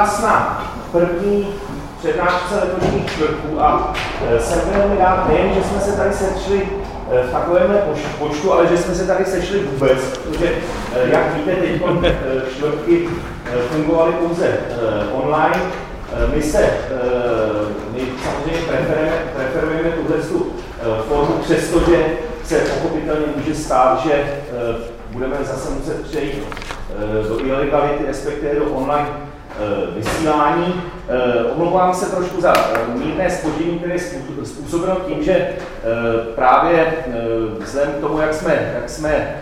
vás na první přednášce letošních čtvrtků a jsem velmi rád nejen, že jsme se tady sešli v takovémhle počtu, ale že jsme se tady sešli vůbec, protože, jak víte, teď čtvrtky fungovaly pouze online. My se, my samozřejmě preferujeme, preferujeme tuhle formu, přestože se pochopitelně může stát, že budeme zase muset přejít do ilegality, respektive do online vysílání. Omlouvám se trošku za mírné spoždění, které je způsobeno tím, že právě vzhledem k tomu, jak jsme, jak jsme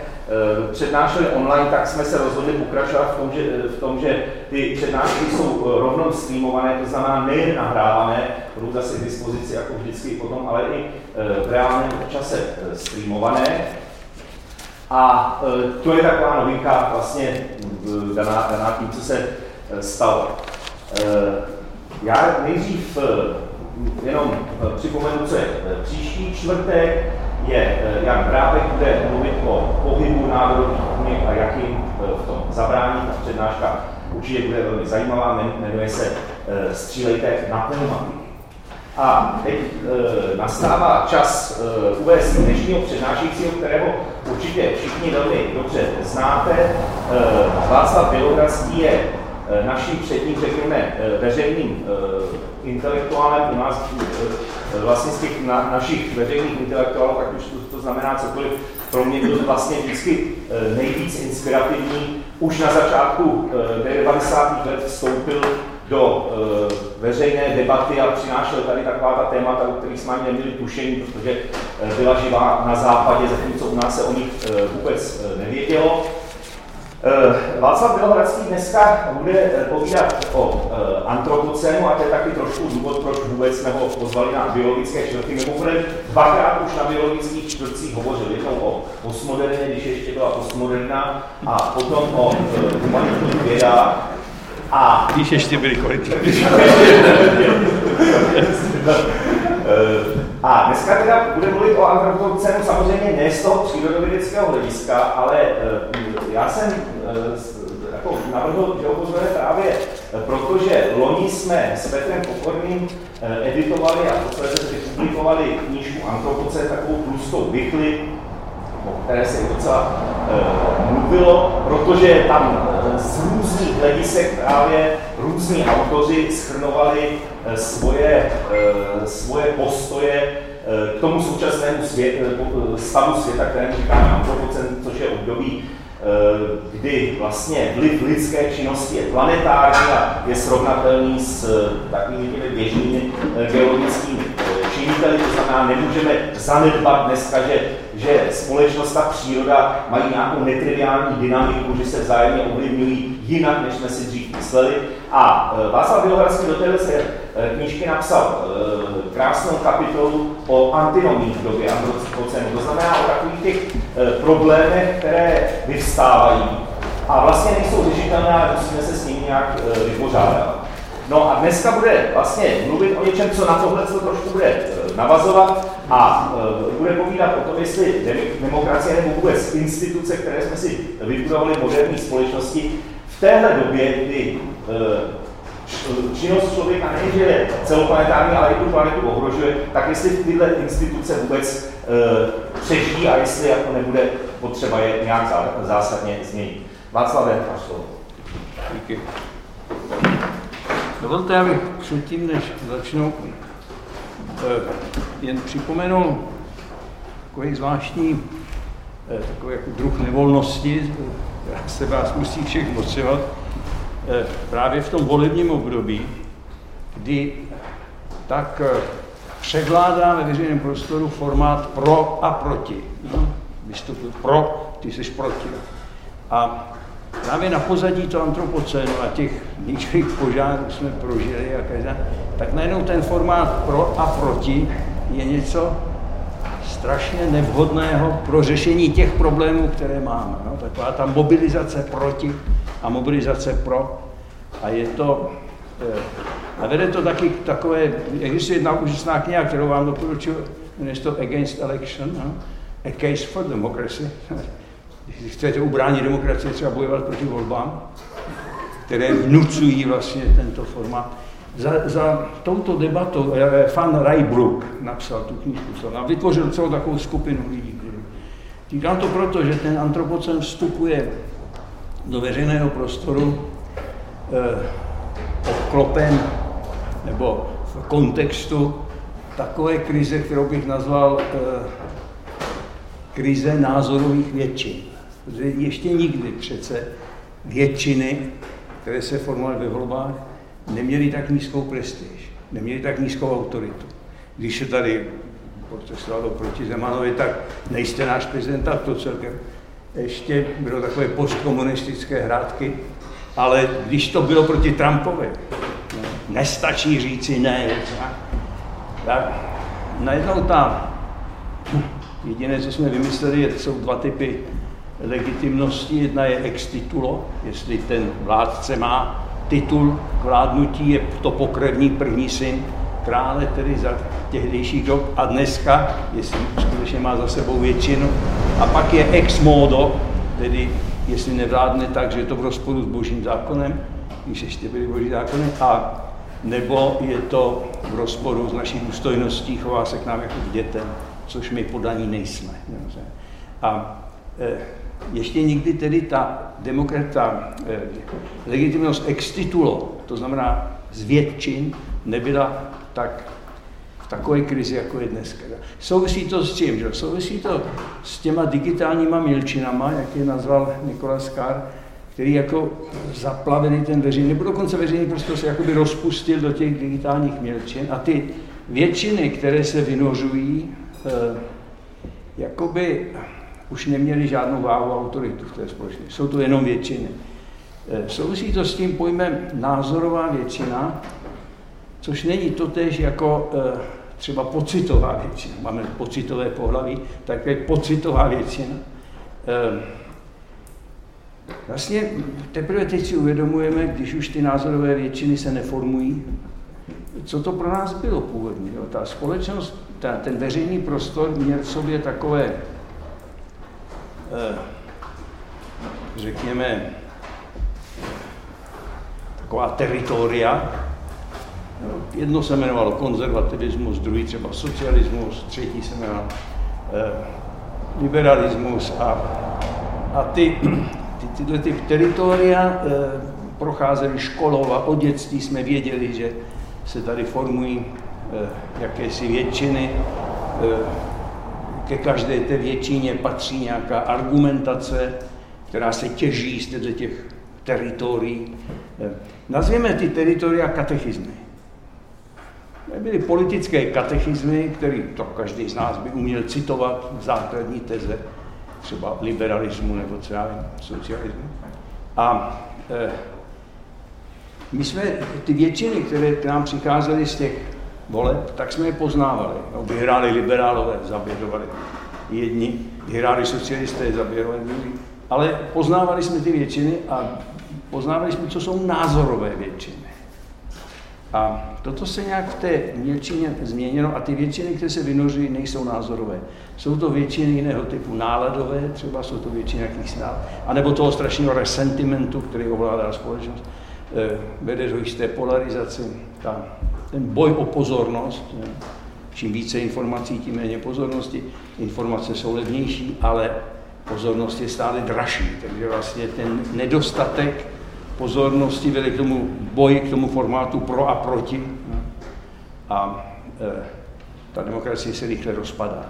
přednášeli online, tak jsme se rozhodli pokračovat v tom, že, v tom, že ty přednášky jsou rovnou streamované, to znamená nejen nahrávané, budou zase k dispozici jako vždycky potom, ale i v reálném čase streamované. A to je taková novinka vlastně daná, daná tím, co se stalo. Já nejdřív jenom připomenu, co je příští čtvrtek, je Jan Brábek, bude mluvit o pohybu národních buněk a jak jim v tom zabránit. Ta přednáška určitě bude velmi zajímavá, jmenuje se Střílejte na pneumatiky. A teď e, nastává čas e, uvést dnešního přednášejícího, kterého určitě všichni velmi dobře znáte. E, Václav Bělohradský je naším předním, řekněme, e, veřejným e, intelektuálem u nás, vlastně z těch na, našich veřejných intelektuálů, tak už to, to znamená cokoliv, pro mě byl vlastně vždycky nejvíc inspirativní. Už na začátku e, 90. let vstoupil do veřejné debaty a přinášel tady taková ta témata, o kterých jsme ani neměli tušení, protože byla živá na západě, zatímco u nás se o nich vůbec nevědělo. E, Václav Bělohradský dneska bude povídat o e, antropocénu a to je taky trošku důvod, proč vůbec jsme ho pozvali na biologické čtvrty. Mimochodem dvakrát už na biologických čtvrtcích hovořil, jednou o postmoderně, když ještě byla postmoderna, a potom o humanitních vědách. A když ještě byli kvalitní. A dneska teda bude mluvit o antropocenu samozřejmě ne z toho přírodovědeckého hlediska, ale já jsem jako navrhl, ho pozveme právě protože loni jsme s Petrem Pokorným editovali a posledně publikovali knížku Antropocen, takovou tlustou bychli, o které se docela mluvilo, protože tam z různých hledisek právě různí autoři schrnovali e, svoje, e, svoje postoje e, k tomu současnému svět, stavu světa, kterému říkáme antropocen, což je období kdy vlastně vliv lidské činnosti je planetární a je srovnatelný s takovými běžnými geologickými činiteli, to znamená, nemůžeme zanedbat dneska, že, že společnost a příroda mají nějakou netriviální dynamiku, že se vzájemně ovlivňují jinak, než jsme si dřív mysleli. A e, Václav Bělohradský do téhle se e, knížky napsal e, krásnou kapitolu o antinomích v době antropocenu, to znamená o takových těch problémech, které vyvstávají a vlastně nejsou řešitelné, ale musíme se s nimi nějak vypořádat. No a dneska bude vlastně mluvit o něčem, co na tohle co trošku bude navazovat a bude povídat o tom, jestli demokracie nebo vůbec instituce, které jsme si vybudovali v moderní společnosti, v téhle době, kdy uh, činnost člověka nejenže je celoplanetární, ale i tu planetu ohrožuje, tak jestli tyhle instituce vůbec uh, přežijí a jestli jako nebude potřeba je nějak zásadně změnit. Václave, máš. Díky. Dovolte, abych předtím, než začnu, eh, jen připomenul takový zvláštní eh, takový jako druh nevolnosti, se vás musí všech mocovat, eh, právě v tom volebním období, kdy tak převládá ve veřejném prostoru formát pro a proti. No, vystupuji pro, ty jsi proti. A právě na pozadí toho antropocénu a těch ničivých požárů jsme prožili, a každá, tak najednou ten formát pro a proti je něco strašně nevhodného pro řešení těch problémů, které máme. No? Taková ta mobilizace proti a mobilizace pro. A je to, eh, a vede to taky k takové, existuje jedna úžasná kniha, kterou vám doporučuji, jmenuje to Against Election, no? A Case for Democracy, když chcete ubránit demokracii, třeba bojovat proti volbám, které vnucují vlastně tento formát. Za, za touto debatou eh, Fan Rajbruk napsal tu knižku a vytvořil celou takovou skupinu lidí. Říkám to proto, že ten antropocen vstupuje do veřejného prostoru eh, obklopen nebo v kontextu takové krize, kterou bych nazval eh, krize názorových většin. Protože ještě nikdy přece většiny, které se formovaly ve volbách, neměly tak nízkou prestiž, neměly tak nízkou autoritu. Když se tady protestovalo proti Zemanovi, tak nejste náš prezident, tak to celkem ještě bylo takové postkomunistické hrádky, ale když to bylo proti Trumpovi, nestačí říci ne, tak najednou ta, jediné, co jsme vymysleli, jsou dva typy legitimnosti. Jedna je ex titulo, jestli ten vládce má titul vládnutí, je to pokrevní první syn krále, tedy za tehdejších dob, a dneska, jestli skutečně má za sebou většinu. A pak je ex modo, tedy jestli nevládne tak, že je to v rozporu s božím zákonem, když ještě byly boží zákony, a nebo je to v rozporu s naší důstojností, chová se k nám jako k dětem, což my podaní nejsme. A e, ještě nikdy tedy ta demokrata, e, legitimnost ex titulo, to znamená z většin, nebyla tak v takové krizi, jako je dneska. Souvisí to s čím? Že? Souvisí to s těma digitálníma milčinama, jak je nazval Nikolas Carr, který jako zaplavený ten veřejný, nebo dokonce veřejný prostor se jakoby rozpustil do těch digitálních mělčin a ty většiny, které se vynořují, eh, jakoby už neměly žádnou váhu autoritu v té společnosti. Jsou to jenom většiny. Eh, souvisí to s tím pojmem názorová většina, což není totež jako eh, třeba pocitová většina. Máme pocitové pohlaví, tak je pocitová většina. Vlastně teprve teď si uvědomujeme, když už ty názorové většiny se neformují, co to pro nás bylo původně. Jo? Ta společnost, ta, ten veřejný prostor měl v sobě takové, eh, řekněme, taková teritoria. Jedno se jmenovalo konzervativismus, druhý třeba socialismus, třetí se jmenoval eh, liberalismus a, a ty ty, tyhle ty teritoria e, procházely školou a od dětství jsme věděli, že se tady formují jakési většiny. Ke každé té většině patří nějaká argumentace, která se těží z těch teritorií. Nazvěme ty teritoria katechizmy. Byly politické katechizmy, které to každý z nás by uměl citovat v základní teze třeba liberalismu nebo třeba socialismu. A e, my jsme ty většiny, které k nám přicházely z těch voleb, tak jsme je poznávali. No, vyhráli liberálové, zaběrovali jedni, vyhráli socialisté, zaběrovali druhý. Ale poznávali jsme ty většiny a poznávali jsme, co jsou názorové většiny. A toto se nějak v té většině změnilo a ty většiny, které se vynoří, nejsou názorové. Jsou to většiny jiného typu náladové, třeba jsou to většiny jakých snad, anebo toho strašného resentimentu, který ovládá společnost, vede do jisté polarizaci. Ta, ten boj o pozornost, čím více informací, tím méně pozornosti. Informace jsou levnější, ale pozornost je stále dražší, takže vlastně ten nedostatek pozornosti vede k tomu boji, k tomu formátu pro a proti. A e, ta demokracie se rychle rozpadá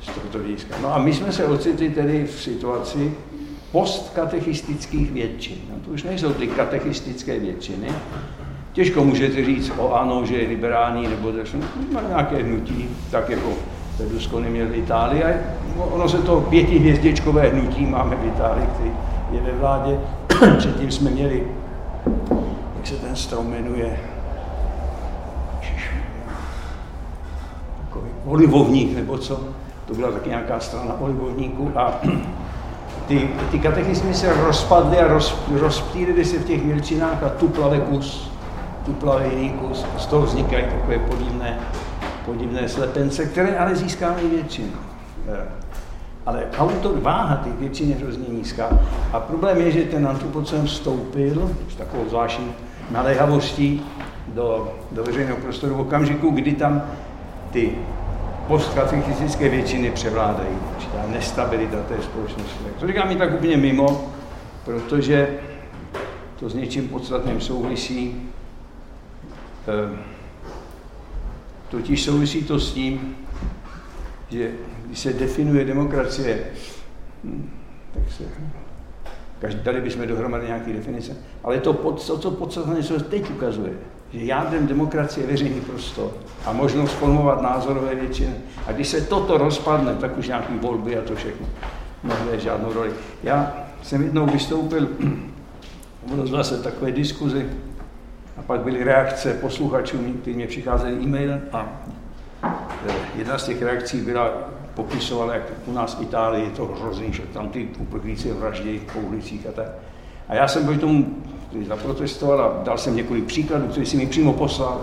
z tohoto hlediska. No a my jsme se ocitli tedy v situaci postkatechistických většin. No, to už nejsou ty katechistické většiny. Těžko můžete říct o ano, že je liberální, nebo má nějaké hnutí, tak jako Berlusconi měl v Itálii. ono se to pětihvězdičkové hnutí máme v Itálii, který je ve vládě. Předtím jsme měli, jak se ten strom jmenuje, olivovník nebo co, to byla taky nějaká strana olivovníků a ty, ty katechismy se rozpadly a roz, rozptýlily se v těch milčinách a tu plave kus, tu plave jiný kus. Z toho vznikají takové podivné, podivné slepence, které ale získávají většinu. ale autor, váha těch většin je hrozně nízká. A problém je, že ten antropocen vstoupil s takovou zvláštní naléhavostí do, do veřejného prostoru v okamžiku, kdy tam ty postkatechistické většiny převládají. Určitá nestabilita té společnosti. To říkám mi tak úplně mimo, protože to s něčím podstatným souvisí. Eh, totiž souvisí to s tím, že když se definuje demokracie, hm, tak se Každý, dali bychom dohromady nějaké definice, ale to, co podstatně se teď ukazuje, že jádrem demokracie je veřejný prostor a možnost formovat názorové většiny. A když se toto rozpadne, tak už nějaký volby a to všechno nehraje žádnou roli. Já jsem jednou vystoupil, bylo se takové diskuzi a pak byly reakce posluchačů, kteří mě přicházeli e-mailem a e, jedna z těch reakcí byla, popisovala, jak u nás v Itálii je to hrozný, že tam ty uprchlíci vraždějí po ulicích a tak. A já jsem proti tomu zaprotestoval a dal jsem několik příkladů, které si mi přímo poslal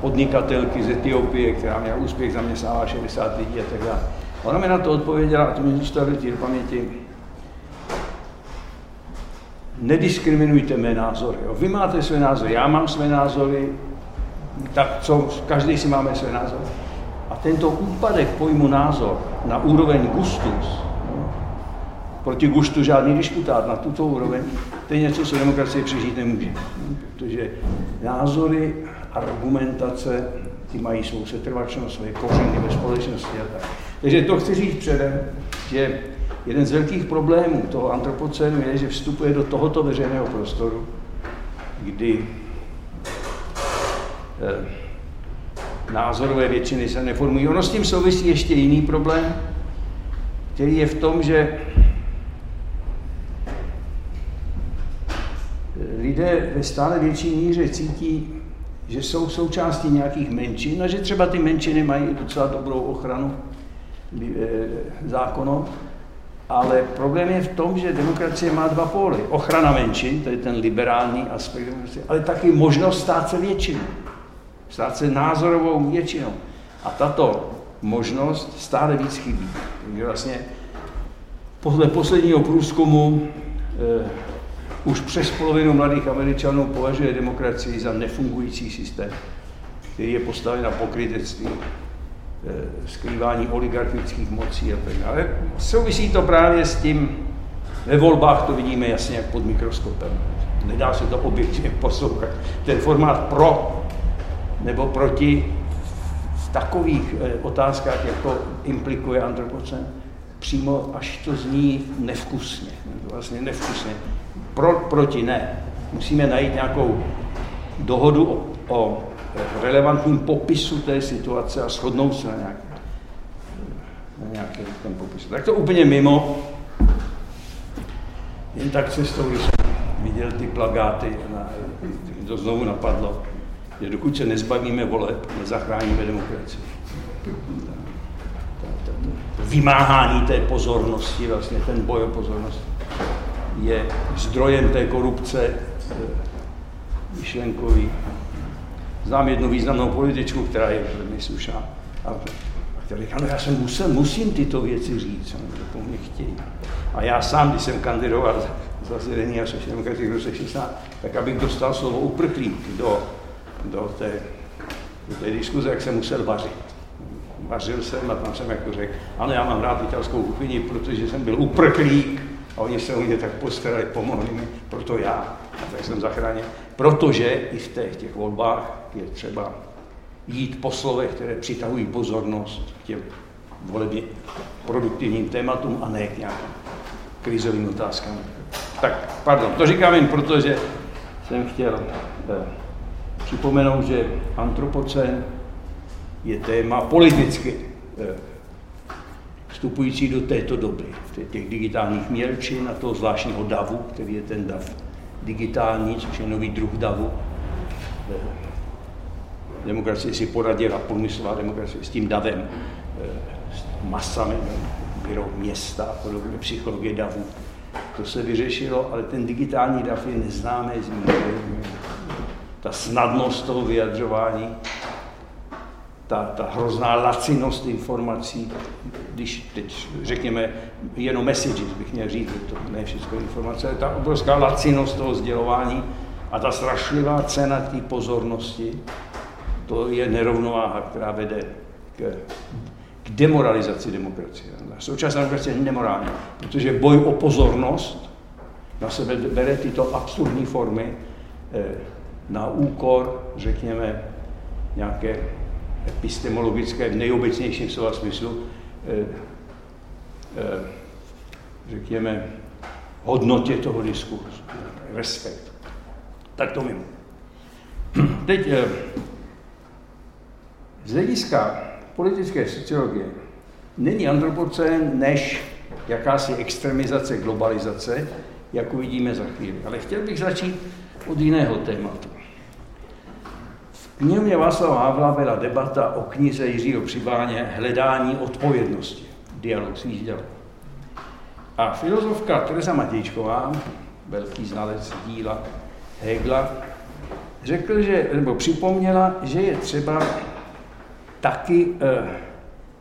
podnikatelky z Etiopie, která měla úspěch, zaměstnává 60 lidí a tak dále. Ona mi na to odpověděla, a to mi zůstalo v paměti, nediskriminujte mé názory. Jo. Vy máte své názory, já mám své názory, tak co, každý si máme své názory. A tento úpadek pojmu názor na úroveň gustus, proti gustu žádný disputát na tuto úroveň, to je něco, co demokracie přežít nemůže. Protože názory, argumentace, ty mají svou setrvačnost, své kořeny ve společnosti a tak. Takže to chci říct předem, že jeden z velkých problémů toho antropocénu je, že vstupuje do tohoto veřejného prostoru, kdy eh, názorové většiny se neformují. Ono s tím souvisí ještě jiný problém, který je v tom, že lidé ve stále větší míře cítí, že jsou součástí nějakých menšin a že třeba ty menšiny mají docela dobrou ochranu eh, zákonem, ale problém je v tom, že demokracie má dva póly. Ochrana menšin, to je ten liberální aspekt demokracie, ale taky možnost stát se většinou. Stát se názorovou většinou. A tato možnost stále víc chybí. Takže vlastně podle posledního průzkumu eh, už přes polovinu mladých Američanů považuje demokracii za nefungující systém, který je postaven na pokrytectví, eh, skrývání oligarchických mocí a tak dále. Souvisí to právě s tím, ve volbách to vidíme jasně jak pod mikroskopem. Nedá se to objektivně poslouchat. Ten formát pro nebo proti v takových eh, otázkách, jako implikuje antropocen, přímo až to zní nevkusně. Vlastně nevkusně. Pro, proti ne. Musíme najít nějakou dohodu o, o relevantním popisu té situace a shodnout se na nějaký, na nějaký ten popis. Tak to úplně mimo. Jen tak cestou, když jsem viděl ty plagáty, na, to znovu napadlo, že dokud se nezbavíme voleb, nezachráníme demokracii. Vymáhání té pozornosti, vlastně ten boj o pozornost, je zdrojem té korupce eh, myšlenkový. Znám jednu významnou političku, která je velmi slušná. A která říká, no já jsem musel, musím tyto věci říct, oni to po mně chtějí. A já sám, když jsem kandidoval za zelený a sociální demokracii v roce 16, tak abych dostal slovo uprchlík do do té, do té diskuze, jak jsem musel vařit. Vařil jsem a tam jsem jako řekl, ano, já mám rád italskou kuchyni, protože jsem byl uprchlík a oni se o mě tak postarali, pomohli mi, proto já. A tak jsem zachránil. Protože i v těch, těch volbách je třeba jít po slovech, které přitahují pozornost k těm volebně produktivním tématům a ne k nějakým krizovým otázkám. Tak, pardon, to říkám jen proto, že jsem chtěl eh, připomenout, že antropocen je téma politicky eh, vstupující do této doby, těch digitálních mělčin a toho zvláštního davu, který je ten dav digitální, což je nový druh davu. Eh, demokracie si poradila, průmyslová demokracie s tím davem, eh, s masami, bylo města a podobně, psychologie davu. To se vyřešilo, ale ten digitální dav je neznámé ta snadnost toho vyjadřování ta, ta hrozná lacinost informací, když teď řekněme jenom messages bych měl říct, to ne všechno informace, ta obrovská lacinost toho sdělování a ta strašlivá cena té pozornosti, to je nerovnováha, která vede k, k demoralizaci demokracie. Současná demokracie je nemorální, protože boj o pozornost na sebe bere tyto absurdní formy eh, na úkor, řekněme, nějaké epistemologické v nejobecnějším slova smyslu, eh, eh, řekněme, hodnotě toho diskursu, respekt. Tak to mimo. Teď eh, z hlediska politické sociologie není antropocén než jakási extremizace globalizace, jak uvidíme za chvíli. Ale chtěl bych začít od jiného tématu. Knihovně Václava Havla byla debata o knize Jiřího Přibáně Hledání odpovědnosti. Dialog s výzdělem. A filozofka Teresa Matějčková, velký znalec díla Hegla, řekl, že, nebo připomněla, že je třeba taky eh,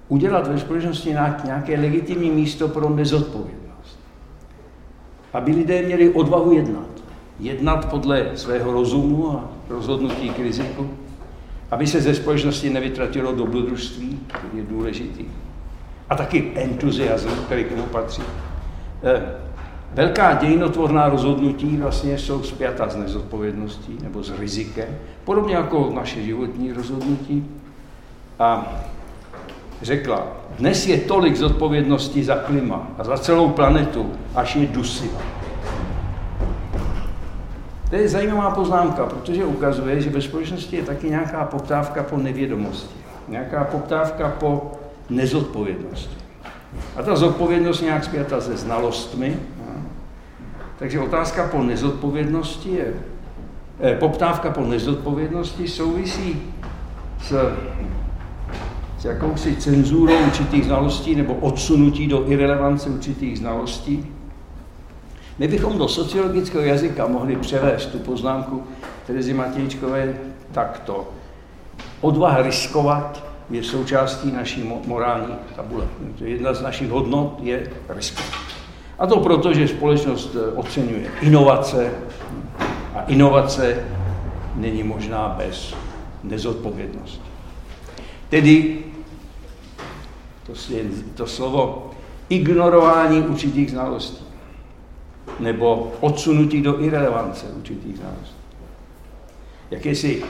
udělat ve společnosti nějaké legitimní místo pro nezodpovědnost. Aby lidé měli odvahu jednat. Jednat podle svého rozumu a rozhodnutí k riziku. Aby se ze společnosti nevytratilo dobrodružství, který je důležitý. A taky entuziasm, který k tomu patří. Eh, velká dějinotvorná rozhodnutí vlastně jsou zpěta s nezodpovědností nebo s rizikem, podobně jako naše životní rozhodnutí. A řekla, dnes je tolik zodpovědností za klima a za celou planetu, až je dusivá. To je zajímavá poznámka, protože ukazuje, že ve společnosti je taky nějaká poptávka po nevědomosti, nějaká poptávka po nezodpovědnosti. A ta zodpovědnost nějak zpěta se znalostmi. Takže otázka po nezodpovědnosti je, eh, poptávka po nezodpovědnosti souvisí s s jakousi cenzurou určitých znalostí nebo odsunutí do irrelevance určitých znalostí. My bychom do sociologického jazyka mohli převést tu poznámku Terezy Matějčkové takto. Odvaha riskovat je součástí naší morální tabule. Jedna z našich hodnot je riskovat. A to proto, že společnost eh, oceňuje inovace a inovace není možná bez nezodpovědnosti. Tedy to, je to slovo ignorování určitých znalostí nebo odsunutí do irrelevance určitých znalostí. Jakési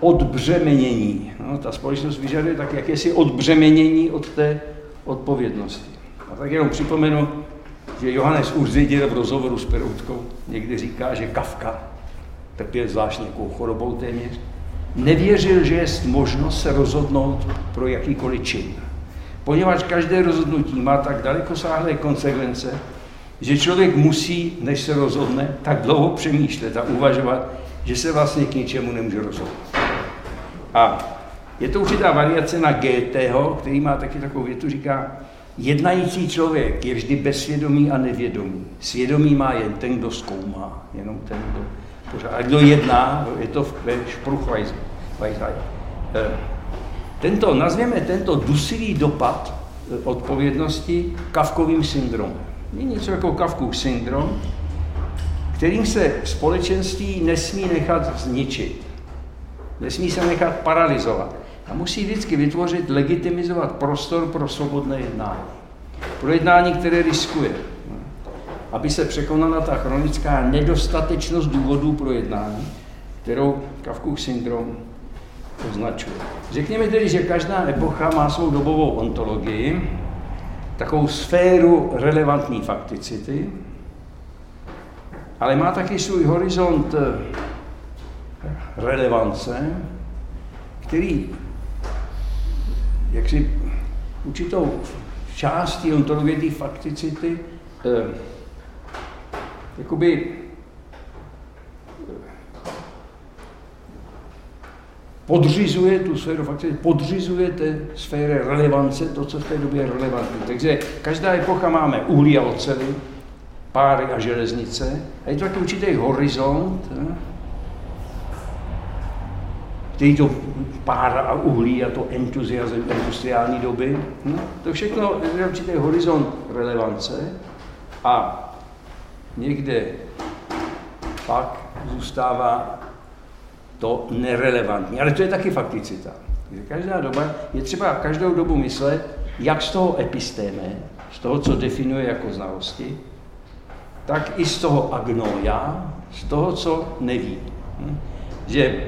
odbřemenění. No, ta společnost vyžaduje tak jakési odbřemenění od té odpovědnosti. A tak jenom připomenu, že Johannes Urzidil v rozhovoru s Peroutkou někdy říká, že Kafka trpěl zvlášť nějakou chorobou téměř, nevěřil, že je možnost se rozhodnout pro jakýkoliv čin poněvadž každé rozhodnutí má tak dalekosáhlé konsekvence, že člověk musí, než se rozhodne, tak dlouho přemýšlet a uvažovat, že se vlastně k ničemu nemůže rozhodnout. A je to určitá variace na GT, který má taky takovou větu, říká, jednající člověk je vždy bezsvědomý a nevědomý. Svědomí má jen ten, kdo zkoumá, jenom ten, kdo pořád. A kdo jedná, je to ve Spruchweisheit. Tento, nazvěme tento dusivý dopad eh, odpovědnosti kavkovým syndromem. Je něco jako kavkův syndrom, kterým se společenství nesmí nechat zničit. Nesmí se nechat paralizovat. A musí vždycky vytvořit, legitimizovat prostor pro svobodné jednání. Pro jednání, které riskuje. Aby se překonala ta chronická nedostatečnost důvodů pro jednání, kterou Kavkův syndrom označuje. Řekněme tedy, že každá epocha má svou dobovou ontologii, takovou sféru relevantní fakticity, ale má taky svůj horizont eh, relevance, který jaksi určitou částí ontologie té fakticity eh, jakoby podřizuje tu sféru fakty, podřizuje té sféře relevance, to, co v té době je relevantní. Takže každá epocha máme uhlí a ocely, páry a železnice a je to takový určitý horizont, ne? který to pára a uhlí a to entuziasm industriální doby. Hm? To všechno je určitý horizont relevance a někde pak zůstává to nerelevantní. Ale to je taky fakticita. Každá doba, je třeba každou dobu myslet, jak z toho epistéme, z toho, co definuje jako znalosti, tak i z toho agnoja, z toho, co neví. Hm? Že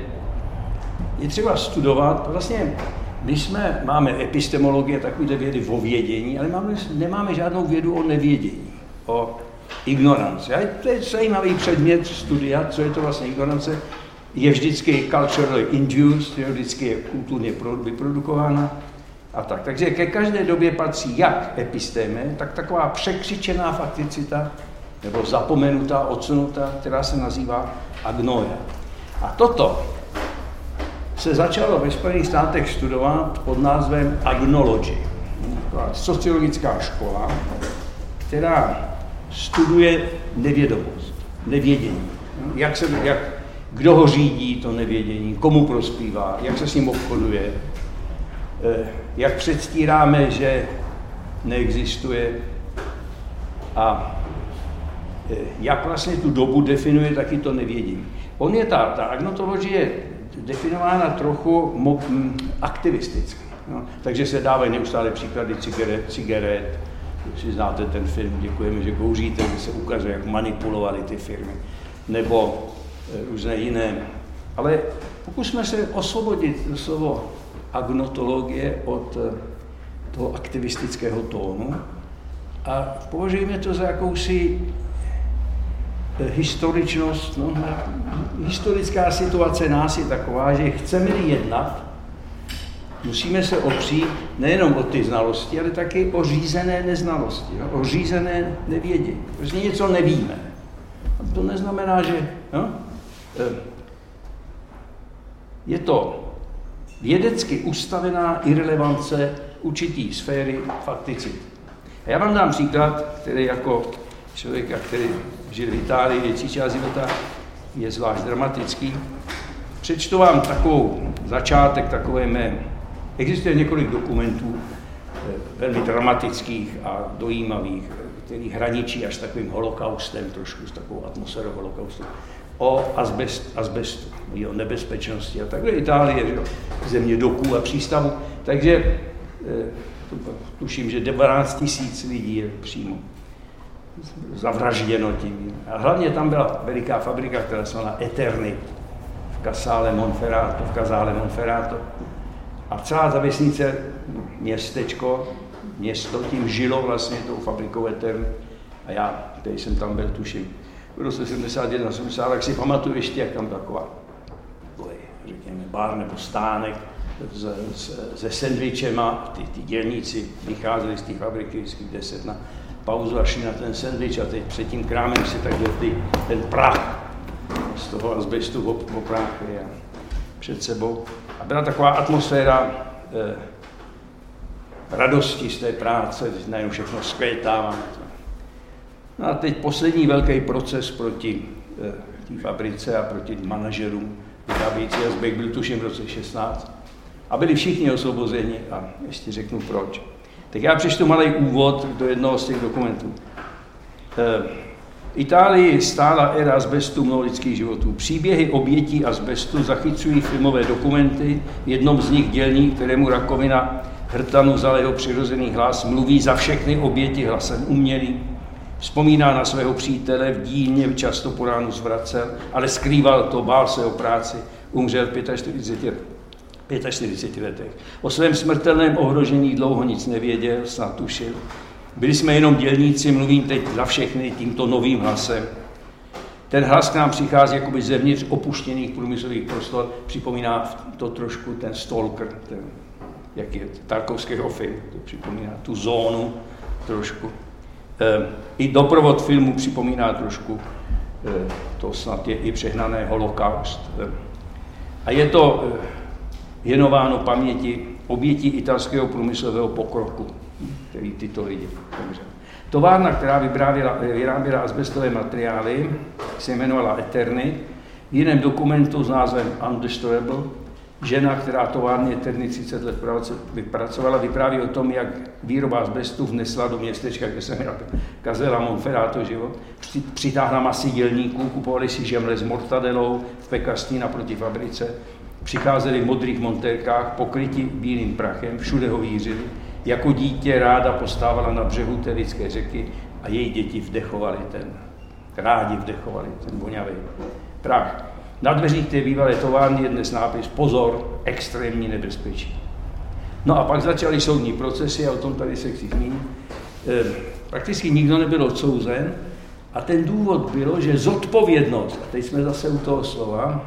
je třeba studovat, vlastně my jsme, máme epistemologie, takové vědy o vědění, ale máme, nemáme žádnou vědu o nevědění, o ignoranci. A to je zajímavý předmět studia, co je to vlastně ignorance. Je vždycky culturally induced, je vždycky je kulturně vyprodukována a tak. Takže ke každé době patří jak epistéme, tak taková překřičená fakticita, nebo zapomenutá, odsunutá, která se nazývá agnoja. A toto se začalo ve Spojených státech studovat pod názvem agnology. Sociologická škola, která studuje nevědomost, nevědění. Jak se, jak, kdo ho řídí, to nevědění, komu prospívá, jak se s ním obchoduje, eh, jak předstíráme, že neexistuje a eh, jak vlastně tu dobu definuje taky to nevědění. On je ta, ta agnotologie definována trochu mo, m, aktivisticky. No. Takže se dávají neustále příklady cigaret, cigaret, si znáte ten film, děkujeme, že kouříte, kde se ukazuje, jak manipulovali ty firmy, nebo různé jiné. Ale pokusme se osvobodit slovo agnotologie od e, toho aktivistického tónu a považujeme to za jakousi e, historičnost. No, historická situace nás je taková, že chceme-li jednat, musíme se opřít nejenom o ty znalosti, ale taky o řízené neznalosti, jo? o řízené nevědění. Prostě něco nevíme. A to neznamená, že jo? Eh, je to vědecky ustavená irrelevance určitý sféry fakticity. A já vám dám příklad, který jako člověka, který žil v Itálii větší část života, je zvlášť dramatický. Přečtu vám takovou začátek takové mé Existuje několik dokumentů eh, velmi dramatických a dojímavých, který hraničí až s takovým holokaustem, trošku s takovou atmosférou holokaustu, o asbest, asbestu, o nebezpečnosti a takhle. Itálie, že země doků a přístavu. Takže eh, tuším, že 19 tisíc lidí je přímo zavražděno tím. A hlavně tam byla veliká fabrika, která se jmenovala Eternit v Casale Monferrato, v Casale Monferrato a celá ta vesnice, městečko, město tím žilo vlastně tou fabrikou Etern. A já, který jsem tam byl, tuším, v roce 71, 70, tak si pamatuju ještě, jak tam taková, řekněme, bar nebo stánek se sendvičema, ty, ty dělníci vycházeli z té fabriky vždycky 10 na pauzu a šli na ten sendvič a teď před tím krámem si tak ty, ten prach z toho azbestu opráchli před sebou. A byla taková atmosféra eh, radosti z té práce, když najednou všechno skvětává. No a teď poslední velký proces proti eh, té fabrice a proti manažerům vyrábějící Azbek byl tuším v roce 16. A byli všichni osvobozeni a ještě řeknu proč. Tak já přečtu malý úvod do jednoho z těch dokumentů. Eh, Itálii stála éra azbestu mnoho lidských životů. Příběhy obětí azbestu zachycují filmové dokumenty. Jednom z nich dělník, kterému rakovina hrtanu vzala jeho přirozený hlas, mluví za všechny oběti hlasem umělý. Vzpomíná na svého přítele, v dílně často po ránu zvracel, ale skrýval to, bál se o práci, umřel v 45, 45 letech. O svém smrtelném ohrožení dlouho nic nevěděl, snad tušil. Byli jsme jenom dělníci, mluvím teď za všechny tímto novým hlasem. Ten hlas k nám přichází jakoby zevnitř opuštěných průmyslových prostor, připomíná to trošku ten stalker, ten, jak je Tarkovského film, to připomíná tu zónu trošku. E, I doprovod filmu připomíná trošku, e, to snad je i přehnané holokaust. E, a je to věnováno paměti obětí italského průmyslového pokroku který tyto lidi umřel. Továrna, která vyráběla, asbestové materiály, se jmenovala Eternit. V jiném dokumentu s názvem Undestroyable žena, která továrně Terny 30 let vypracovala, vypráví o tom, jak výroba azbestu vnesla do městečka, kde jsem Kazela Monferrato život. Přitáhla masy dělníků, kupovali si žemle s mortadelou v pekařství naproti fabrice, přicházeli v modrých montérkách, pokryti bílým prachem, všude ho vířili. Jako dítě ráda postávala na břehu té lidské řeky a její děti vdechovali ten, rádi vdechovali ten voňavý prach. Na dveřích té bývalé továrny je dnes nápis Pozor, extrémní nebezpečí. No a pak začaly soudní procesy, a o tom tady se chci zmínit. E, prakticky nikdo nebyl odsouzen a ten důvod bylo, že zodpovědnost, a teď jsme zase u toho slova,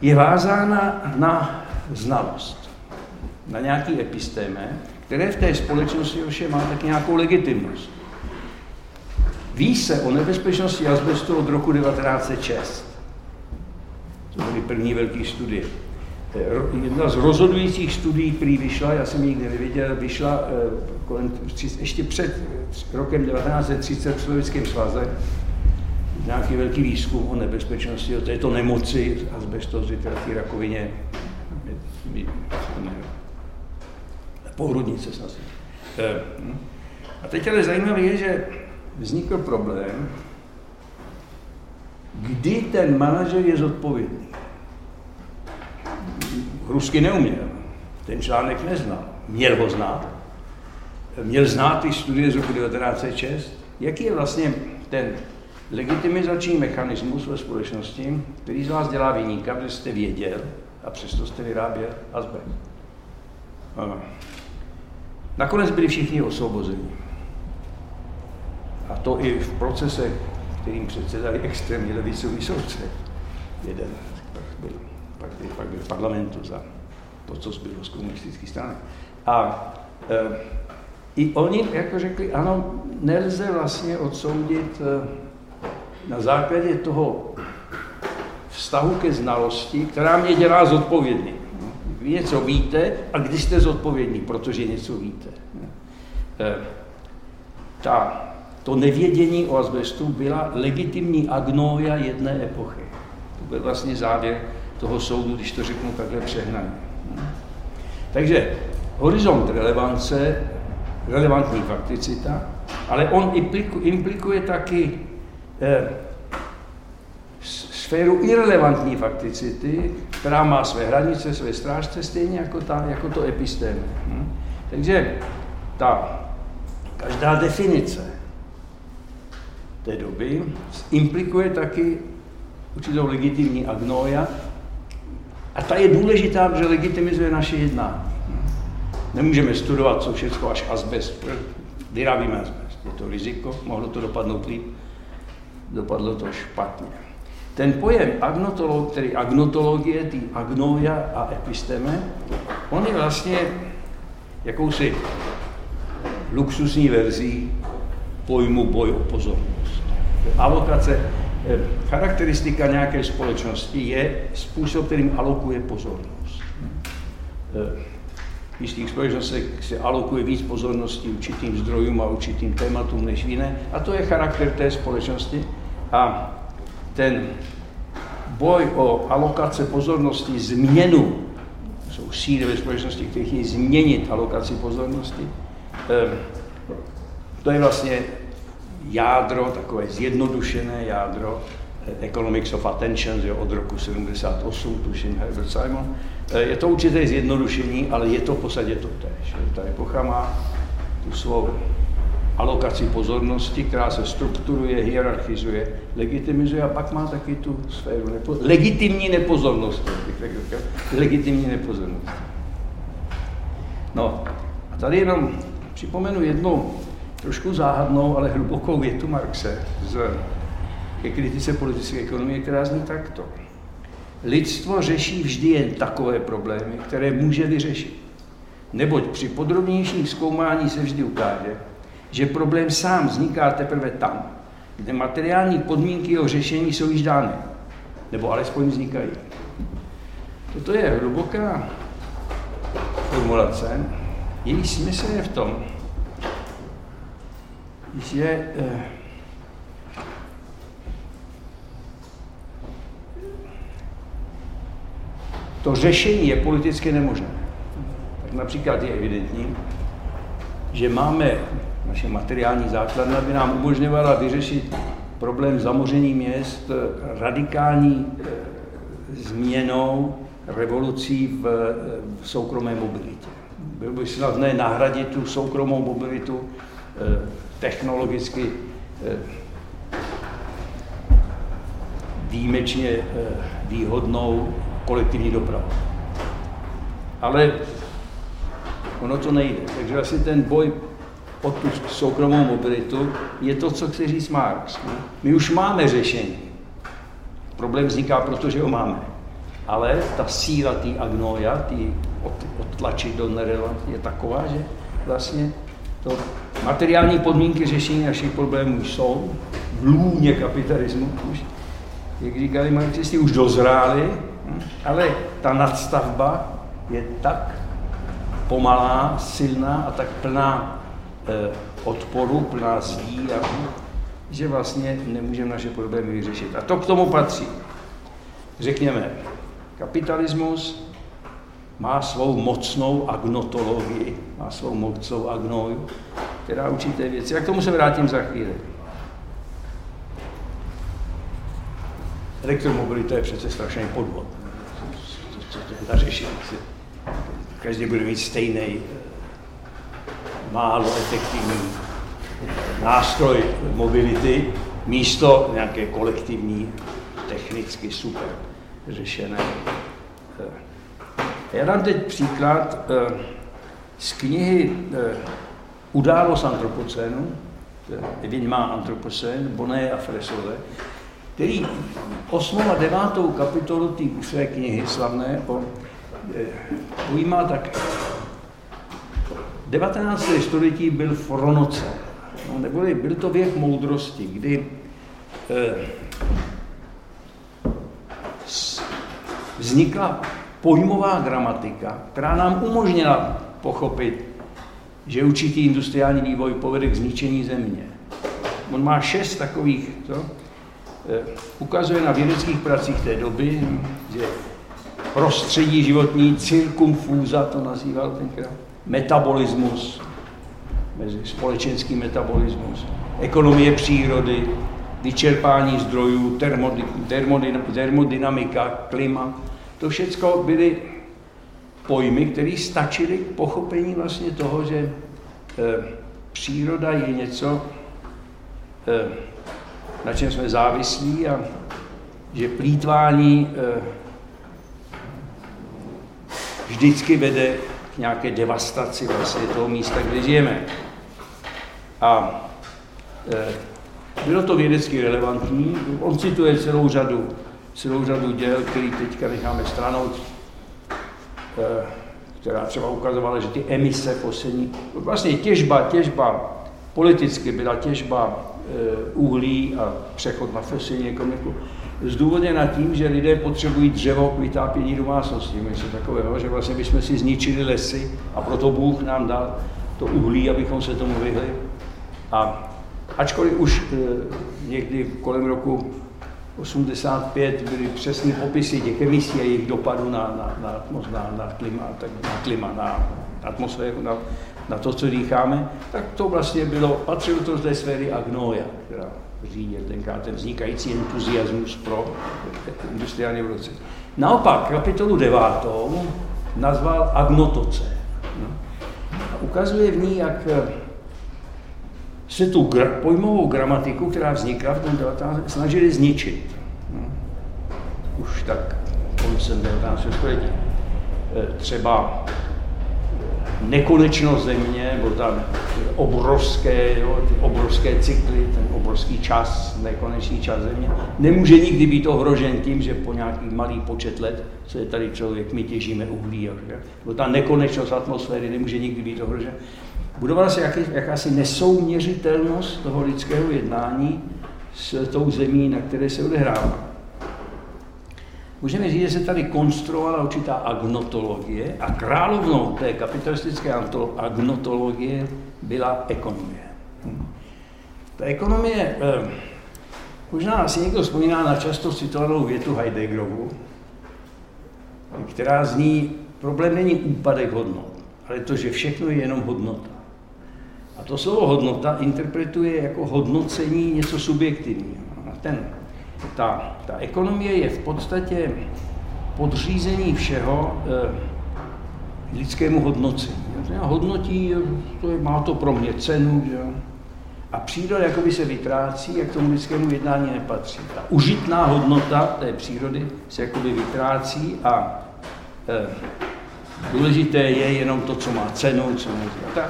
je vázána na znalost, na nějaký epistéme, které v té společnosti už má tak nějakou legitimnost. Ví se o nebezpečnosti azbestu od roku 1906. To byly první velké studie. Jedna z rozhodujících studií, který vyšla, já jsem ji nikdy neviděl, vyšla eh, kolem, ještě před rokem 1930 v Sovětském svaze, nějaký velký výzkum o nebezpečnosti, o této nemoci, azbestozy, teda té rakovině, pohrudnice snad. Eh, hm. A teď ale zajímavé je, že vznikl problém, kdy ten manažer je zodpovědný. Rusky neuměl, ten článek neznal, měl ho znát. Měl znát ty studie z roku 1906, jaký je vlastně ten legitimizační mechanismus ve společnosti, který z vás dělá vyníka, protože jste věděl a přesto jste vyráběl azbest. Nakonec byli všichni osvobozeni. A to i v procesech, kterým předsedali extrémně levicový soudce. Jeden pak byl, pak byl, pak byl v parlamentu za to, co zbylo z komunistické strany. A e, i oni jako řekli, ano, nelze vlastně odsoudit e, na základě toho vztahu ke znalosti, která mě dělá zodpovědný. Vy něco víte a když jste zodpovědní, protože něco víte. E, ta to nevědění o azbestu byla legitimní agnója jedné epochy. To byl vlastně závěr toho soudu, když to řeknu takhle přehnaně. Takže horizont relevance, relevantní fakticita, ale on implikuje taky eh, sféru irrelevantní fakticity, která má své hranice, své strážce, stejně jako, ta, jako to epistém. Hm? Takže ta každá definice té doby, implikuje taky určitou legitimní agnója a ta je důležitá, protože legitimizuje naše jednání. Nemůžeme studovat, co všechno až azbest. Vyrábíme azbest. Je to riziko, mohlo to dopadnout líp, dopadlo to špatně. Ten pojem agnotolog, tedy agnotologie, ty agnoja a episteme, on je vlastně jakousi luxusní verzí pojmu boj o pozornost. Alokace, eh, charakteristika nějaké společnosti je způsob, kterým alokuje pozornost. Eh, v jistých společnostech se alokuje víc pozornosti určitým zdrojům a určitým tématům než jiné. A to je charakter té společnosti. A ten boj o alokace pozornosti, změnu, jsou síly ve společnosti, které chtějí změnit alokaci pozornosti, eh, to je vlastně jádro, takové zjednodušené jádro eh, Economics of Attention že od roku 78, tuším Herbert Simon. Eh, je to určité zjednodušení, ale je to v podstatě to tež. Ta epocha má tu svou alokaci pozornosti, která se strukturuje, hierarchizuje, legitimizuje a pak má taky tu sféru nepo, legitimní nepozornosti. Legitimní nepozornosti. No, a tady jenom připomenu jednu trošku záhadnou, ale hlubokou větu Marxe z, ke kritice politické ekonomie, která zní takto. Lidstvo řeší vždy jen takové problémy, které může vyřešit. Neboť při podrobnějším zkoumání se vždy ukáže, že problém sám vzniká teprve tam, kde materiální podmínky jeho řešení jsou již dány, nebo alespoň vznikají. Toto je hluboká formulace, její smysl je v tom, že eh, to řešení je politicky nemožné. Tak například je evidentní, že máme naše materiální základna, by nám umožňovala vyřešit problém zamoření měst radikální eh, změnou, revolucí v, v soukromé mobilitě. Bylo by snadné nahradit tu soukromou mobilitu eh, technologicky eh, výjimečně výhodnou kolektivní dopravu. Ale ono to nejde. Takže asi ten boj o tu soukromou mobilitu je to, co chce říct Marx. My už máme řešení. Problém vzniká, protože ho máme. Ale ta síla té agnoja, ty odtlačit do nerelevant, je taková, že vlastně to materiální podmínky řešení našich problémů jsou v lůně kapitalismu už, jak říkali marxisti, už dozráli, ale ta nadstavba je tak pomalá, silná a tak plná eh, odporu, plná zdí, že vlastně nemůžeme naše problémy vyřešit. A to k tomu patří. Řekněme, kapitalismus má svou mocnou agnotologii, má svou mocnou agnoju, která učí té věci. Jak tomu se vrátím za chvíli. Elektromobilita je přece strašný podvod. Co to dá řešit? Každý bude mít stejný, málo efektivní nástroj mobility místo nějaké kolektivní, technicky super řešené. Já dám teď příklad eh, z knihy eh, Událost antropocénu, Vidma antropocén, Boné a Fresové, který 8. a 9. kapitolu té své knihy slavné o, e, ujímá tak. 19. století byl Fronoce, no, neboli byl to věk moudrosti, kdy e, vznikla pojmová gramatika, která nám umožnila pochopit, že určitý industriální vývoj povede k zničení země. On má šest takových, to, Eh, ukazuje na vědeckých pracích té doby, že prostředí životní, cirkumfúza to nazýval tenkrát, metabolismus, mezi společenský metabolismus, ekonomie přírody, vyčerpání zdrojů, termodynamika, klima. To všechno byly pojmy, které stačily k pochopení vlastně toho, že e, příroda je něco, e, na čem jsme závislí a že plítvání eh, vždycky vede k nějaké devastaci vlastně toho místa, kde žijeme. A eh, bylo to vědecky relevantní. On cituje celou řadu, celou řadu děl, který teďka necháme stranou, eh, která třeba ukazovala, že ty emise poslední, vlastně těžba, těžba, politicky byla těžba Eh, uhlí a přechod na fosilní ekonomiku zdůvodněna tím, že lidé potřebují dřevo k vytápění domácností. Něco takového, že vlastně bychom si zničili lesy a proto Bůh nám dal to uhlí, abychom se tomu vyhli. A ačkoliv už e, někdy kolem roku 85 byly přesné popisy těch emisí a jejich dopadů na, na, na, na, na, klima, tak, na klima, na atmosféru, na na to, co dýcháme, tak to vlastně bylo, patřilo to z té sféry agnoja, která řídil tenkrát ten vznikající entuziasmus pro industriální revoluci. Naopak, kapitolu devátou nazval agnotoce. No. Ukazuje v ní, jak se tu gra- pojmovou gramatiku, která vznikla v tom 19. snažili zničit. No. Už tak koncem 19. století. E, třeba nekonečnost země, nebo tam obrovské, jo, ty obrovské cykly, ten obrovský čas, nekonečný čas země, nemůže nikdy být ohrožen tím, že po nějaký malý počet let, co je tady člověk, my těžíme uhlí. Nebo ta nekonečnost atmosféry nemůže nikdy být ohrožen. Budovala se jaký, jakási nesouměřitelnost toho lidského jednání s tou zemí, na které se odehrává. Můžeme říct, že se tady konstruovala určitá agnotologie a královnou té kapitalistické agnotologie byla ekonomie. Ta ekonomie, eh, možná si někdo vzpomíná na často citovanou větu Heideggerovu, která zní, problém není úpadek hodnot, ale to, že všechno je jenom hodnota. A to slovo hodnota interpretuje jako hodnocení něco subjektivního. A ten, ta, ta ekonomie je v podstatě podřízení všeho eh, lidskému hodnocení. Hodnotí, to je, má to pro mě cenu, že? a příroda jakoby se vytrácí, jak tomu lidskému jednání nepatří. Ta užitná hodnota té přírody se jakoby vytrácí a eh, důležité je jenom to, co má cenu, co má. Ta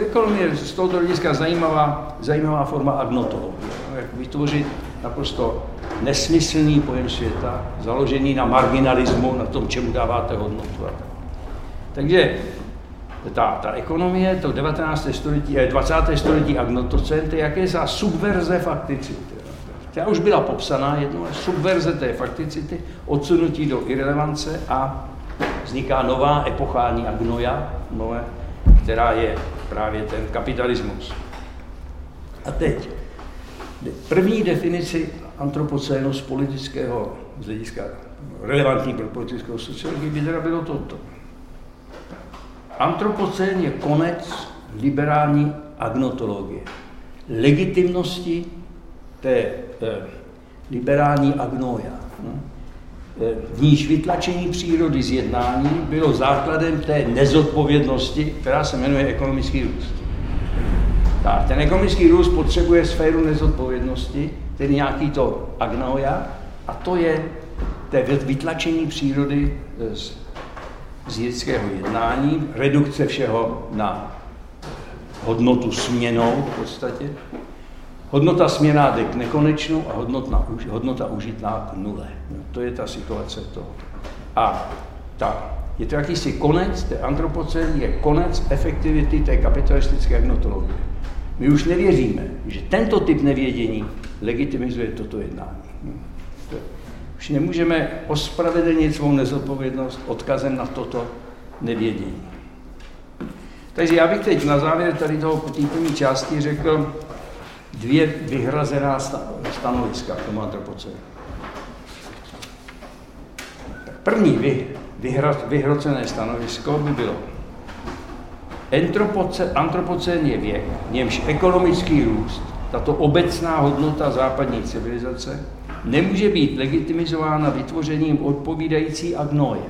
ekonomie je z tohoto hlediska zajímavá, zajímavá forma agnotologie. Jak vytvořit naprosto nesmyslný pojem světa, založený na marginalismu, na tom, čemu dáváte hodnotu. Takže ta, ta ekonomie, to 19. století, 20. Eh, století agnotocent je jakési subverze fakticity. Ta už byla popsaná jednou, subverze té fakticity, odsunutí do irrelevance a vzniká nová epochální agnoja, nové, která je právě ten kapitalismus. A teď, první definici antropocénu z politického, z hlediska relevantní pro politickou sociologii by teda bylo toto. Antropocén je konec liberální agnotologie. Legitimnosti té eh, liberální agnoja. No? Eh, v níž vytlačení přírody z jednání bylo základem té nezodpovědnosti, která se jmenuje ekonomický růst. Tak, ten ekonomický růst potřebuje sféru nezodpovědnosti, tedy nějaký to agnoja, a to je té vytlačení přírody z, z lidského jednání, redukce všeho na hodnotu směnou v podstatě. Hodnota směná jde k nekonečnu a hodnota, hodnota užitná k nule. To je ta situace toho. A ta, je to jakýsi konec, té antropocén je konec efektivity té kapitalistické agnotologie. My už nevěříme, že tento typ nevědění legitimizuje toto jednání. Už nemůžeme ospravedlnit svou nezodpovědnost odkazem na toto nevědění. Takže já bych teď na závěr tady toho první části řekl dvě vyhrazená stanoviska k tomu antropocenu. První vy, vyhra, vyhrocené stanovisko by bylo, antropocén je věk, němž ekonomický růst, tato obecná hodnota západní civilizace, nemůže být legitimizována vytvořením odpovídající agnoje,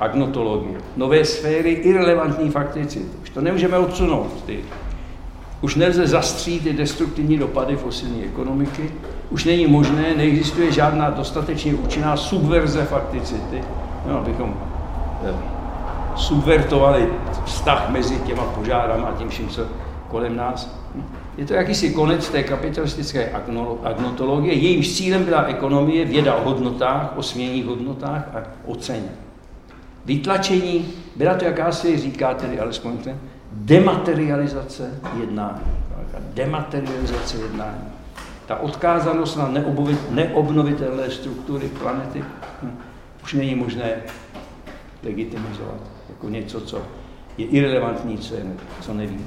agnotologie, nové sféry irrelevantní fakticity. Už to nemůžeme odsunout, ty už nelze zastřít ty destruktivní dopady fosilní ekonomiky, už není možné, neexistuje žádná dostatečně účinná subverze fakticity, no, abychom eh, subvertovali vztah mezi těma požárama a tím vším, co kolem nás. Je to jakýsi konec té kapitalistické agnotologie, jejímž cílem byla ekonomie, věda o hodnotách, o směných hodnotách a o ceně. Vytlačení, byla to jakási, říká tedy alespoň ten, dematerializace jednání. Dematerializace jednání. Ta odkázanost na neobnovitelné struktury planety hm, už není možné legitimizovat jako něco, co je irrelevantní, co, je, co nevíme.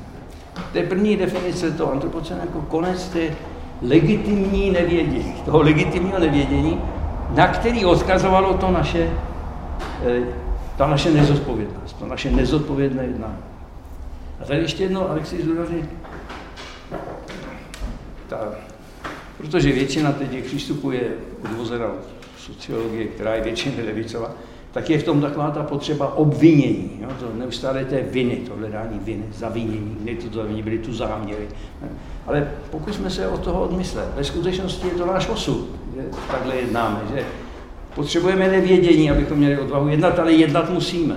To je první definice toho antropocenu jako konec té legitimní nevědění, toho legitimního nevědění, na který odkazovalo to naše, eh, ta naše nezodpovědnost, to naše nezodpovědné jednání. A tady ještě abych si zdůraznit, ta, protože většina těch přístupů je odvozena od sociologie, která je většině levicová, tak je v tom taková ta potřeba obvinění, jo? to neustále té viny, to hledání viny, zavinění, kdy to zavinění byly tu záměry. Ale pokusme se od toho odmyslet. Ve skutečnosti je to náš osud, že takhle jednáme, že potřebujeme nevědění, abychom měli odvahu jednat, ale jednat musíme.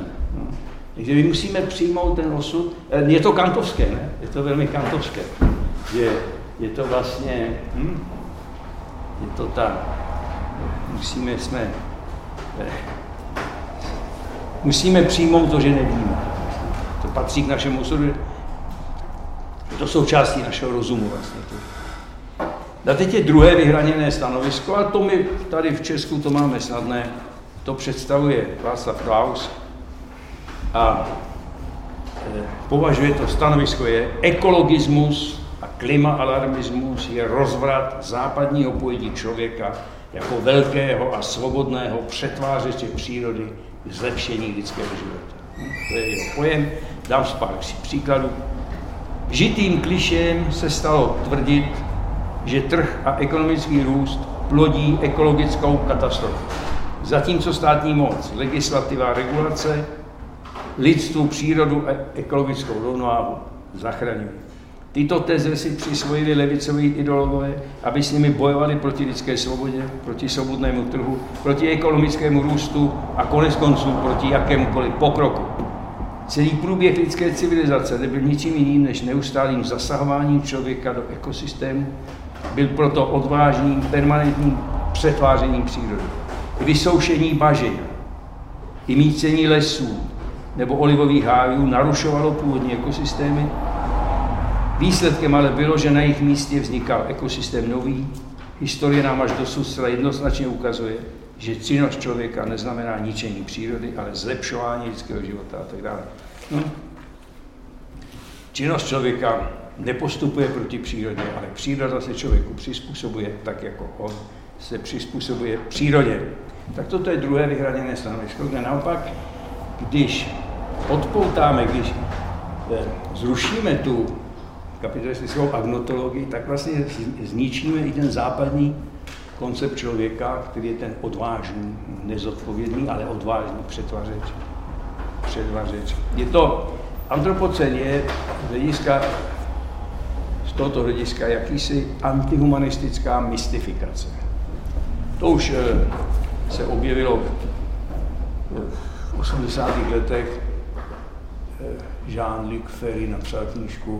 Takže my musíme přijmout ten osud. Eh, je to kantovské, ne? Je to velmi kantovské. Je, je to vlastně, hm? je to ta, musíme, jsme, eh, musíme přijmout to, že nevíme. To patří k našemu osudu. To součástí našeho rozumu vlastně. A teď je druhé vyhraněné stanovisko, a to my tady v Česku to máme snadné. To představuje Václav Klaus, a e, považuje to stanovisko je ekologismus a klimaalarmismus je rozvrat západního pojetí člověka jako velkého a svobodného přetvářeče přírody k zlepšení lidského života. To je jeho pojem. Dám pár příkladů. Žitým klišem se stalo tvrdit, že trh a ekonomický růst plodí ekologickou katastrofu. Zatímco státní moc, legislativa, regulace, lidstvu, přírodu a ekologickou rovnováhu zachraňují. Tyto teze si přisvojili levicoví ideologové, aby s nimi bojovali proti lidské svobodě, proti svobodnému trhu, proti ekonomickému růstu a konec konců proti jakémukoliv pokroku. Celý průběh lidské civilizace nebyl ničím jiným než neustálým zasahováním člověka do ekosystému, byl proto odvážným, permanentním přetvářením přírody. Vysoušení bažin, mícení lesů nebo olivových hájů narušovalo původní ekosystémy Výsledkem ale bylo, že na jejich místě vznikal ekosystém nový. Historie nám až dosud zcela jednoznačně ukazuje, že činnost člověka neznamená ničení přírody, ale zlepšování lidského života a tak dále. No. Činnost člověka nepostupuje proti přírodě, ale příroda se člověku přizpůsobuje tak, jako on se přizpůsobuje přírodě. Tak toto je druhé vyhraněné stanovisko, kde naopak, když odpoutáme, když eh, zrušíme tu kapitalistickou agnotologii, tak vlastně zničíme i ten západní koncept člověka, který je ten odvážný, nezodpovědný, ale odvážný přetvařeč. přetvařeč. Je to, antropocen je z hlediska, z tohoto hlediska jakýsi antihumanistická mystifikace. To už eh, se objevilo v 80. letech. Eh, Jean-Luc Ferry napsal knížku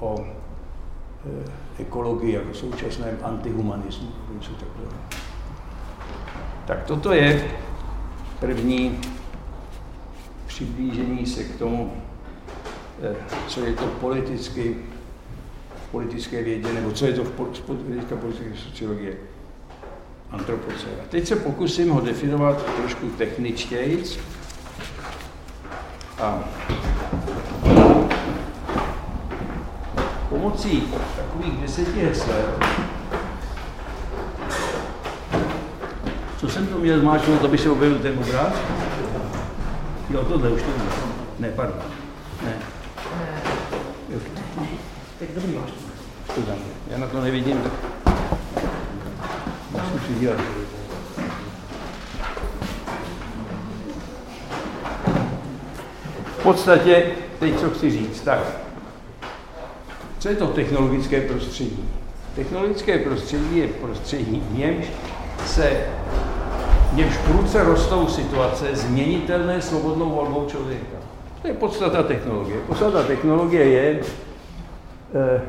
o e, ekologii jako současném antihumanismu. Tak toto je první přiblížení se k tomu, e, co je to politicky, v politické vědě, nebo co je to v hlediska politické sociologie antropocén. A teď se pokusím ho definovat trošku techničtěji. A pomocí takových deseti hesel, co jsem to měl zmáčknout, aby se objevil ten obraz? Jo, tohle už to ne. Ne, pardon. Ne. Tak dobrý máš. Já na to nevidím, tak musím si dělat. Podstatě, teď co chci říct, tak co je to technologické prostředí? Technologické prostředí je prostředí, v němž se v němž průce rostou situace změnitelné svobodnou volbou člověka. To je podstata technologie. Podstata technologie je eh,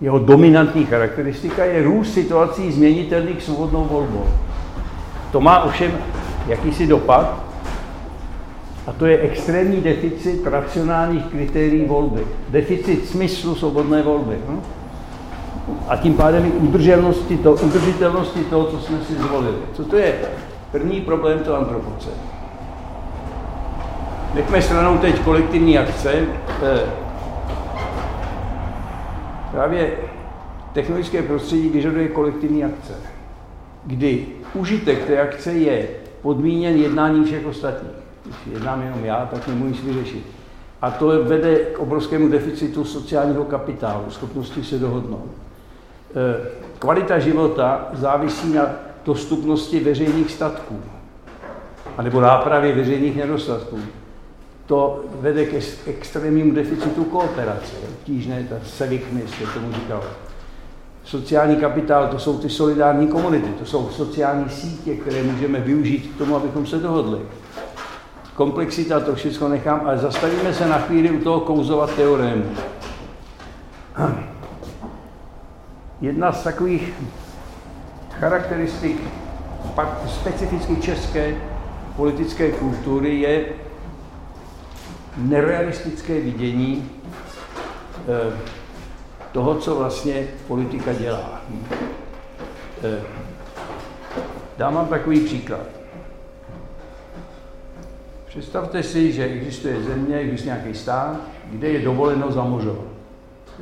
jeho dominantní charakteristika je růst situací změnitelných svobodnou volbou. To má ovšem jakýsi dopad a to je extrémní deficit racionálních kritérií volby. Deficit smyslu svobodné volby. No? A tím pádem i udržitelnosti, to, udržitelnosti toho, co jsme si zvolili. Co to je? První problém to antropoce. Nechme stranou teď kolektivní akce. Právě technologické prostředí vyžaduje kolektivní akce, kdy užitek té akce je podmíněn jednáním všech ostatních když jednám jenom já, tak nemůžu vyřešit. A to vede k obrovskému deficitu sociálního kapitálu, schopnosti se dohodnout. E, kvalita života závisí na dostupnosti veřejných statků, anebo nápravě veřejných nedostatků. To vede k extrémnímu deficitu kooperace, obtížné, ta civic se tomu říkalo. Sociální kapitál, to jsou ty solidární komunity, to jsou sociální sítě, které můžeme využít k tomu, abychom se dohodli komplexita, to všechno nechám, ale zastavíme se na chvíli u toho kouzovat teorému. Jedna z takových charakteristik specificky české politické kultury je nerealistické vidění eh, toho, co vlastně politika dělá. Eh, dám vám takový příklad. Představte si, že existuje země, existuje nějaký stát, kde je dovoleno zamořovat.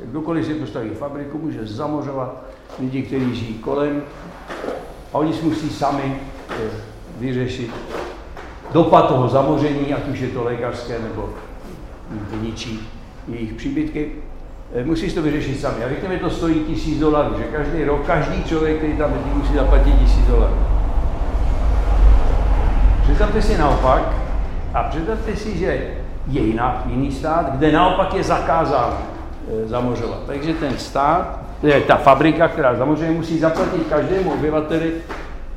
Kdokoliv si postaví fabriku, může zamořovat lidi, kteří žijí kolem a oni si musí sami eh, vyřešit dopad toho zamoření, ať už je to lékařské nebo ničí jejich příbytky. Eh, musí si to vyřešit sami. A řekněme, to stojí tisíc dolarů, že každý rok, každý člověk, který tam musí zaplatit tisíc dolarů. Představte si naopak, a představte si, že je jiná, jiný stát, kde naopak je zakázáno e, zamořovat. Takže ten stát, je ta fabrika, která zamořuje, musí zaplatit každému obyvateli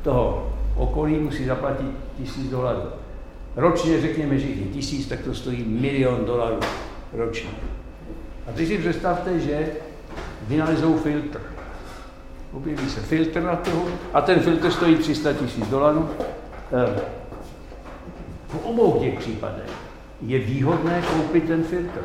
toho okolí, musí zaplatit tisíc dolarů. Ročně řekněme, že je tisíc, tak to stojí milion dolarů ročně. A teď si představte, že vynalezou filtr. Objeví se filtr na trhu a ten filtr stojí 300 tisíc dolarů. V obou těch případech je výhodné koupit ten filtr.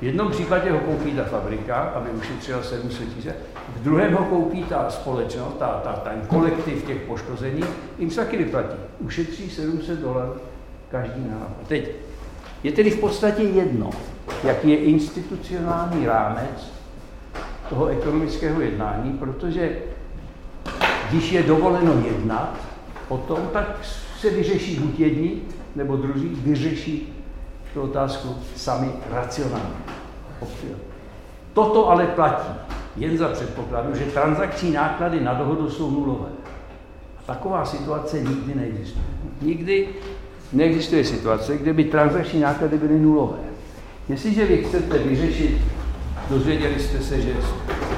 V jednom případě ho koupí ta fabrika, aby ušetřila 700 tisíc, v druhém ho koupí ta společnost, ta, ta, ten kolektiv těch poškození, jim se taky vyplatí. Ušetří 700 dolarů každý nápad. Teď je tedy v podstatě jedno, jaký je institucionální rámec toho ekonomického jednání, protože když je dovoleno jednat o tom, tak se vyřeší buď jedni, nebo druzí vyřeší tu otázku sami racionálně. Toto ale platí jen za předpokladu, že transakční náklady na dohodu jsou nulové. A taková situace nikdy neexistuje. Nikdy neexistuje situace, kde by transakční náklady byly nulové. Jestliže vy chcete vyřešit, dozvěděli jste se, že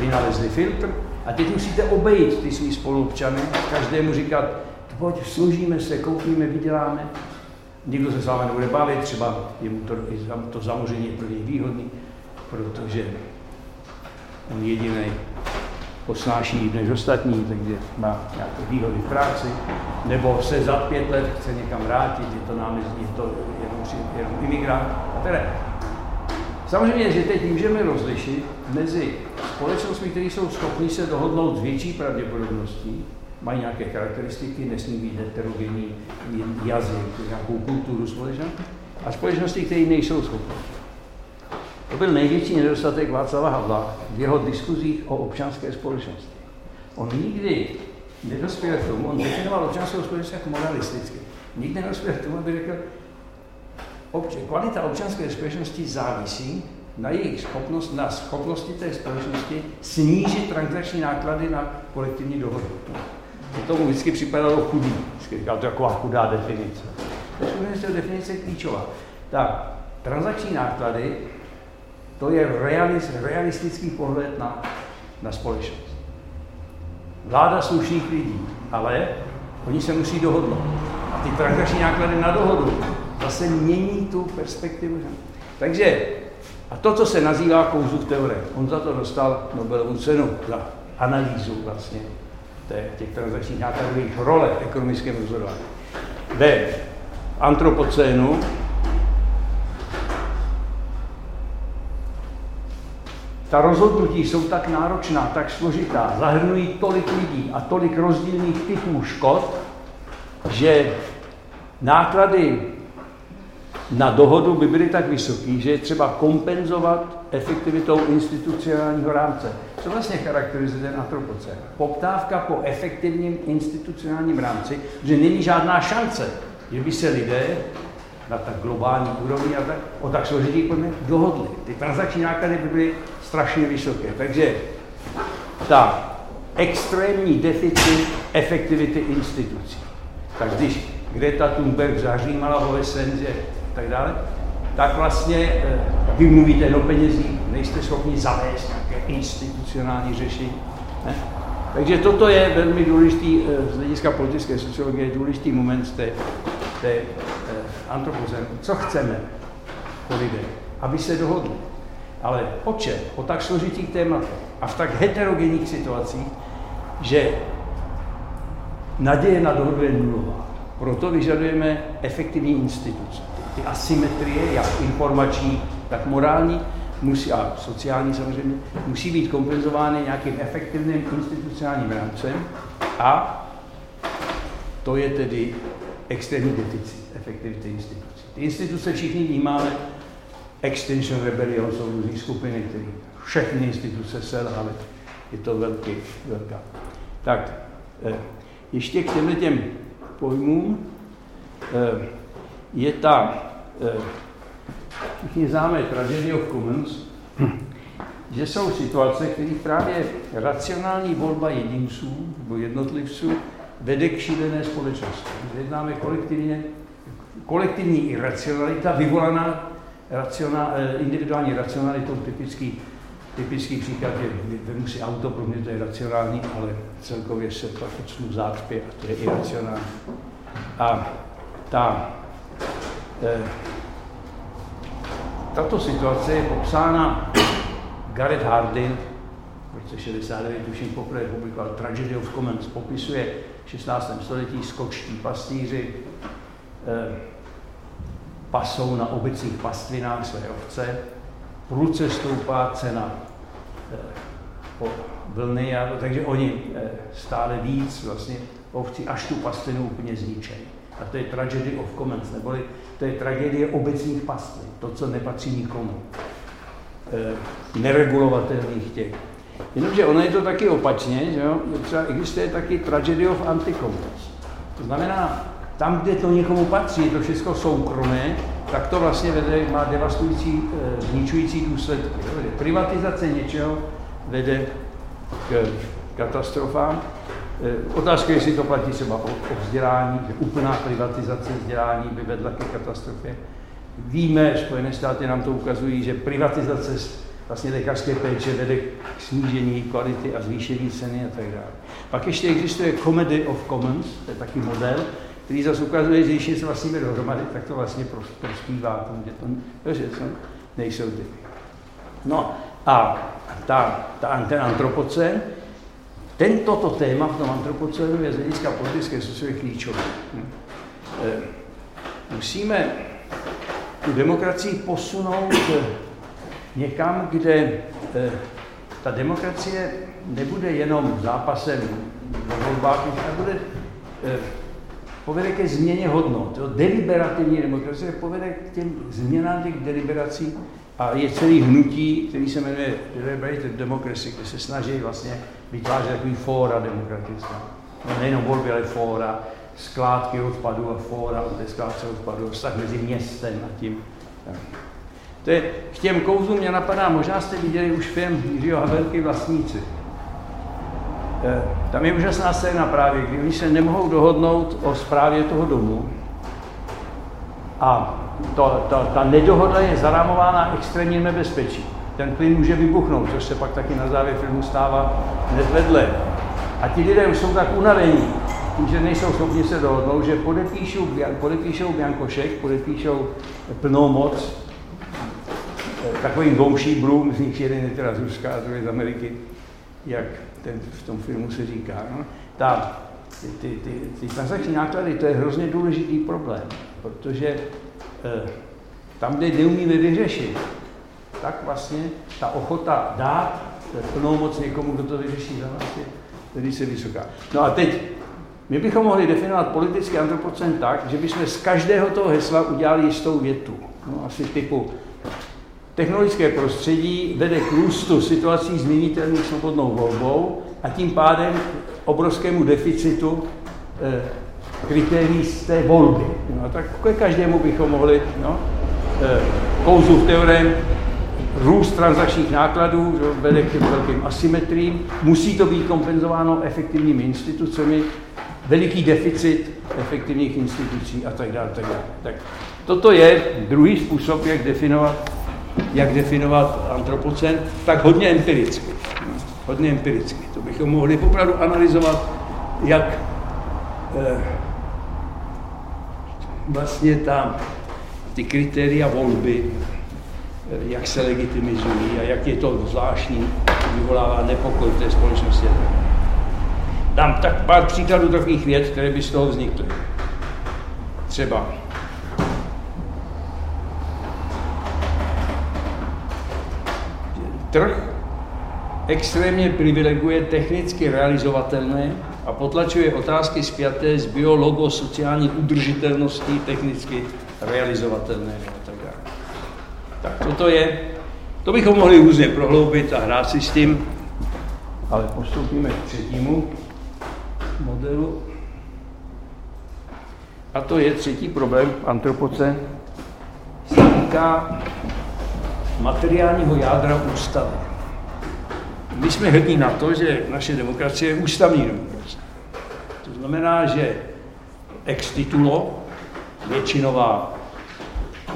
vynalezli filtr, a teď musíte obejít ty svý spoluobčany, každému říkat, pojď, služíme se, koupíme, vyděláme, nikdo se s vámi nebude bavit, třeba jemu to, to zamoření je pro něj výhodný, protože on jediný posnáší líp než ostatní, takže má nějaké výhody v práci, nebo se za pět let chce někam vrátit, je to námezní, je to jenom, jenom imigrant a teda. Samozřejmě, že teď můžeme rozlišit mezi společnostmi, které jsou schopny se dohodnout s větší pravděpodobností, mají nějaké charakteristiky, nesmí být heterogenní jazyk, nějakou kulturu společnost, a společnosti, které nejsou schopné. To byl největší nedostatek Václava Havla v jeho diskuzích o občanské společnosti. On nikdy nedospěl k tomu, on definoval občanskou společnost jako moralisticky. Nikdy nedospěl k tomu, aby řekl, obč- kvalita občanské společnosti závisí na jejich schopnost, na schopnosti té společnosti snížit transakční náklady na kolektivní dohodu. To tomu vždycky připadalo chudý. Vždycky říkal, to je taková chudá definice. To je definice klíčová. Tak, transakční náklady, to je realist, realistický pohled na, na společnost. Vláda slušných lidí, ale oni se musí dohodnout. A ty transakční náklady na dohodu zase mění tu perspektivu. Takže, a to, co se nazývá kouzův teorie, on za to dostal Nobelovu cenu, za analýzu vlastně těch transakčních nákladových role v ekonomickém rozhodování. Ve antropocénu ta rozhodnutí jsou tak náročná, tak složitá, zahrnují tolik lidí a tolik rozdílných typů škod, že náklady na dohodu by byly tak vysoký, že je třeba kompenzovat efektivitou institucionálního rámce. Co vlastně charakterizuje ten antropocén? Poptávka po efektivním institucionálním rámci, že není žádná šance, že by se lidé na tak globální úrovni a tak, o tak složitých podmínek dohodli. Ty transakční náklady by byly strašně vysoké. Takže ta extrémní deficit efektivity institucí. Tak když Greta Thunberg zařímala o že tak dále, tak vlastně eh, vy mluvíte o penězích, nejste schopni zavést nějaké institucionální řešení. Ne? Takže toto je velmi důležitý eh, z hlediska politické sociologie, důležitý moment z té, té eh, antropozem. Co chceme po lidech? Aby se dohodli. Ale o čem? O tak složitých tématech a v tak heterogenních situacích, že naděje na dohodu je nulová. Proto vyžadujeme efektivní instituce ty asymetrie, jak informační, tak morální, musí, a sociální samozřejmě, musí být kompenzovány nějakým efektivním institucionálním rámcem a to je tedy extrémní deficit efektivity institucí. Ty instituce všichni vnímáme, Extinction Rebellion jsou různé skupiny, které všechny instituce selhaly. Je to velký, velká. Tak, eh, ještě k těmhle těm pojmům eh, je ta, všichni známe tragedy of commons, že jsou situace, které právě racionální volba jedinců nebo jednotlivců vede k šílené společnosti. Jednáme kolektivně, kolektivní iracionalita vyvolaná racionál, eh, individuální racionalitou typický, typický příklad je, vemu si auto, pro mě to je racionální, ale celkově se pak odsnu zácpě a to je iracionální. A ta, eh, tato situace je popsána Gareth Hardin v roce 69, tuším, poprvé publikoval Tragedy of Commons, popisuje v 16. století skočtí pastýři, eh, pasou na obecních pastvinách své ovce, prudce stoupá cena eh, vlny, a, takže oni eh, stále víc vlastně ovci až tu pastvinu úplně zničejí. A to je tragedy of commons, neboli to je tragédie obecních pastvin, to, co nepatří nikomu. E, neregulovatelných těch. Jenomže ono je to taky opačně, že jo? Třeba existuje taky tragedy of anticommons. To znamená, tam, kde to někomu patří, to všechno soukromé, tak to vlastně vede, má devastující, eh, zničující důsledky. Privatizace něčeho vede k katastrofám. Eh, otázka je, jestli to platí třeba o, o vzdělání, že úplná privatizace vzdělání by vedla ke katastrofě. Víme, Spojené státy nám to ukazují, že privatizace vlastně lékařské péče vede k snížení kvality a zvýšení ceny a tak dále. Pak ještě existuje Comedy of Commons, to je taky model, který zase ukazuje, že když se vlastně dohromady, tak to vlastně prospívá tomu, že, to, že to nejsou ty. No a ta, ta, ten antropocen, tento to téma v tom antropocenu je z hlediska politické sociologie klíčové. Hm. E, musíme tu demokracii posunout někam, kde e, ta demokracie nebude jenom zápasem ve volbách, ale bude povede ke změně hodnot. Jo. Deliberativní demokracie povede k těm změnám těch deliberací a je celý hnutí, který se jmenuje Deliberative Democracy, kde se snaží vlastně vytvářet takový fóra demokratická. No, nejenom volby, ale fóra, skládky odpadu a fóra o skládce odpadu, vztah mezi městem a tím. To je, k těm kouzům mě napadá, možná jste viděli už film Jiřího Havelky Vlastníci. Eh, tam je úžasná scéna právě, kdy oni se nemohou dohodnout o zprávě toho domu a to, to, ta nedohoda je zarámována extrémním nebezpečí. Ten plyn může vybuchnout, což se pak taky na závěr filmu stává nezvedle. A ti lidé už jsou tak unavení, tím, že nejsou schopni se dohodnout, že podepíšou, podepíšou Biankošek, podepíšou plnou moc, eh, takovým dvou šíbrům, z nich jeden je teda z Ruska a druhý z Ameriky, jak ten, v tom filmu se říká. No? Ta, ty, ty, ty, ty transakční náklady, to je hrozně důležitý problém, protože eh, tam, kde neumíme vyřešit, tak vlastně ta ochota dát plnou moc někomu, kdo to vyřeší za nás, je velice vysoká. No a teď, my bychom mohli definovat politický antropocen tak, že bychom z každého toho hesla udělali jistou větu. No, asi typu Technologické prostředí vede k růstu situací změnitelných svobodnou volbou a tím pádem obrovskému deficitu eh, kritérií z té volby. No, tak každému bychom mohli, no, eh, kouzův teorem, růst transakčních nákladů vede k velkým asymetriím, musí to být kompenzováno efektivními institucemi, veliký deficit efektivních institucí a tak dále. Tak, dále. tak toto je druhý způsob, jak definovat jak definovat antropocen, tak hodně empiricky. Hodně empiricky. To bychom mohli opravdu analyzovat, jak eh, vlastně ta, ty kritéria volby, eh, jak se legitimizují a jak je to zvláštní, vyvolává nepokoj v té společnosti. Dám tak pár příkladů takových věd, které by z toho vznikly. Třeba Trh extrémně privileguje technicky realizovatelné a potlačuje otázky spjaté s biologo-sociální udržitelností technicky realizovatelné tak. Tak toto je, to bychom mohli různě prohloubit a hrát si s tím. Ale postoupíme k třetímu modelu. A to je třetí problém antropocen, se týká materiálního jádra ústavy. My jsme hrdí na to, že naše demokracie je ústavní demokracie. To znamená, že ex titulo většinová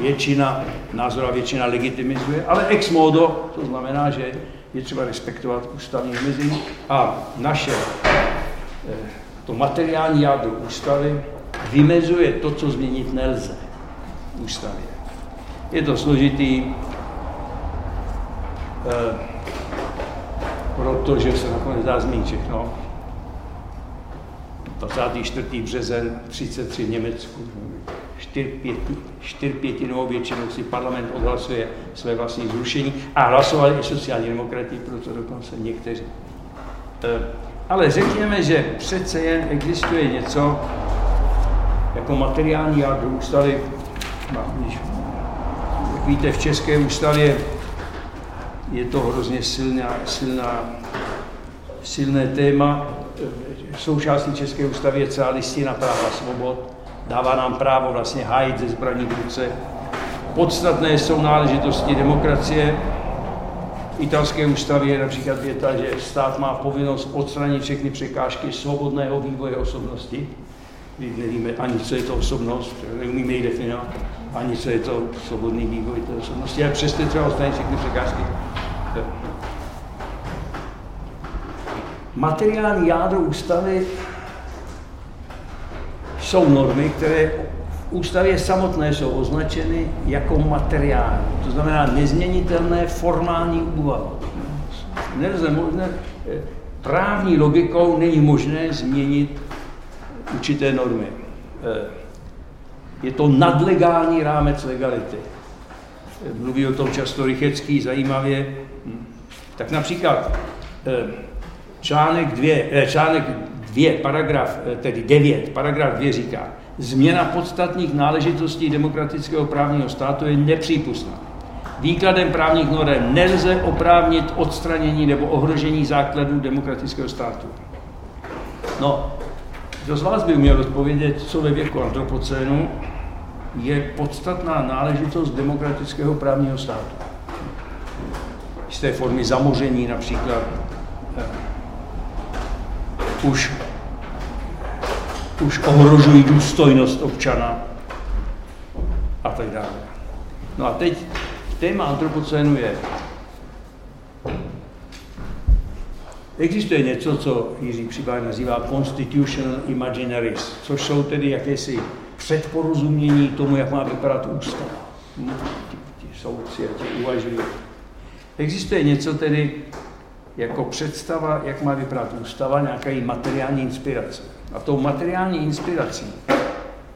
většina, názorová většina legitimizuje, ale ex modo, to znamená, že je třeba respektovat ústavní omezení a naše eh, to materiální jádro ústavy vymezuje to, co změnit nelze v ústavě. Je to složitý, eh, protože se nakonec dá zmínit všechno. 24. březen 33 v Německu, čtyřpětinovou většinou si parlament odhlasuje své vlastní zrušení a hlasovali i sociální demokrati, proto dokonce někteří. Eh, ale řekněme, že přece jen existuje něco jako materiální jádro ústavy. Víte, v České ústavě je to hrozně silná, silná, silné téma. Součástí České ústavy je celá listina práva svobod dává nám právo vlastně hájit ze zbraní v ruce. Podstatné jsou náležitosti demokracie. V italské ústavě je například věta, že stát má povinnost odstranit všechny překážky svobodného vývoje osobnosti. My nevíme ani, co je to osobnost, neumíme ji definovat, ani co je to svobodný vývoj té osobnosti, ale přesto třeba odstranit všechny překážky. Materiální jádro ústavy jsou normy, které v ústavě samotné jsou označeny jako materiální, to znamená nezměnitelné formální úvahy. Nelze možné, právní logikou není možné změnit určité normy. Eh, je to nadlegální rámec legality. Mluví o tom často Rychecký zajímavě. Tak například eh, článek, dvě, eh, článek 2, paragraf, eh, tedy 9, paragraf 2 říká, změna podstatných náležitostí demokratického právního státu je nepřípustná. Výkladem právních norm nelze oprávnit odstranění nebo ohrožení základů demokratického státu. No, kdo z vás by měl odpovědět, co ve věku antropocénu je podstatná náležitost demokratického právního státu. Z té formy zamoření například eh, už, už ohrožují důstojnost občana a tak dále. No a teď téma antropocénu je, existuje něco, co Jiří Přibáj nazývá constitutional imaginaries, což jsou tedy jakési předporozumění tomu, jak má vypadat ústava. Ti, ti soudci a ti uvažují. Existuje něco tedy, jako představa, jak má vypadat ústava, nějaká její materiální inspirace. A tou materiální inspirací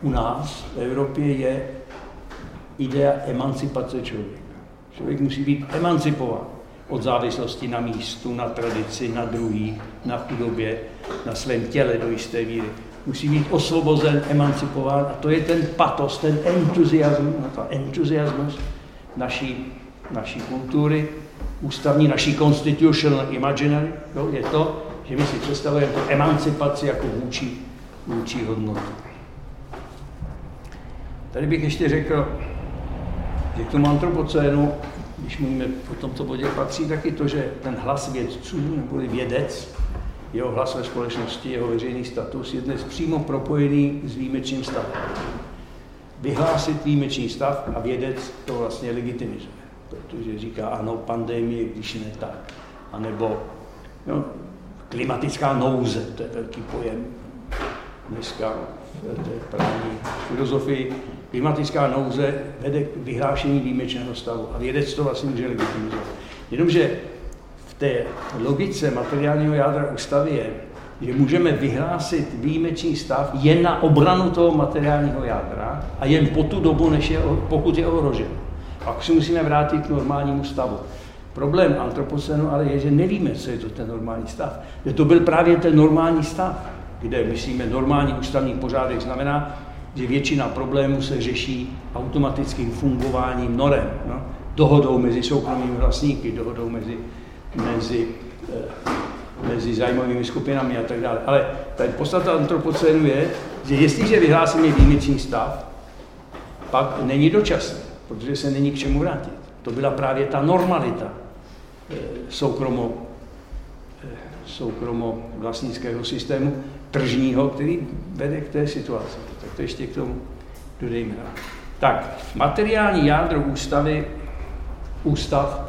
u nás v Evropě je idea emancipace člověka. Člověk musí být emancipován od závislosti na místu, na tradici, na druhých, na chudobě, na svém těle do jisté víry. Musí být osvobozen, emancipován a to je ten patos, ten entuziasmus, entuziasmus naší, naší kultury, ústavní naší constitutional imaginary, jo, je to, že my si představujeme tu emancipaci jako vůči, vůči hodnotu. Tady bych ještě řekl, že k tomu antropocénu, když mluvíme o tomto bodě, patří taky to, že ten hlas vědců, nebo vědec, jeho hlas ve společnosti, jeho veřejný status je dnes přímo propojený s výjimečným stavem. Vyhlásit výjimečný stav a vědec to vlastně legitimizuje protože říká, ano, pandemie, když ne tak. A nebo no, klimatická nouze, to je velký pojem dneska v té právní filozofii. Klimatická nouze vede k vyhlášení výjimečného stavu a vědec to vlastně může legitimizovat. Jenomže té logice materiálního jádra ústavy je, že můžeme vyhlásit výjimečný stav jen na obranu toho materiálního jádra a jen po tu dobu, než je, pokud je ohrožen. Pak si musíme vrátit k normálnímu stavu. Problém antropocenu ale je, že nevíme, co je to ten normální stav. Že to byl právě ten normální stav, kde myslíme normální ústavní pořádek, znamená, že většina problémů se řeší automatickým fungováním norem, no? dohodou mezi soukromými vlastníky, dohodou mezi, mezi eh, mezi zájmovými skupinami a tak dále. Ale ta podstata antropocénu je, že jestliže vyhlásíme výjimečný stav, pak není dočasný, protože se není k čemu vrátit. To byla právě ta normalita eh, soukromo, eh, soukromo vlastnického systému tržního, který vede k té situaci. Tak to ještě k tomu dodejme. Tak, materiální jádro ústavy, ústav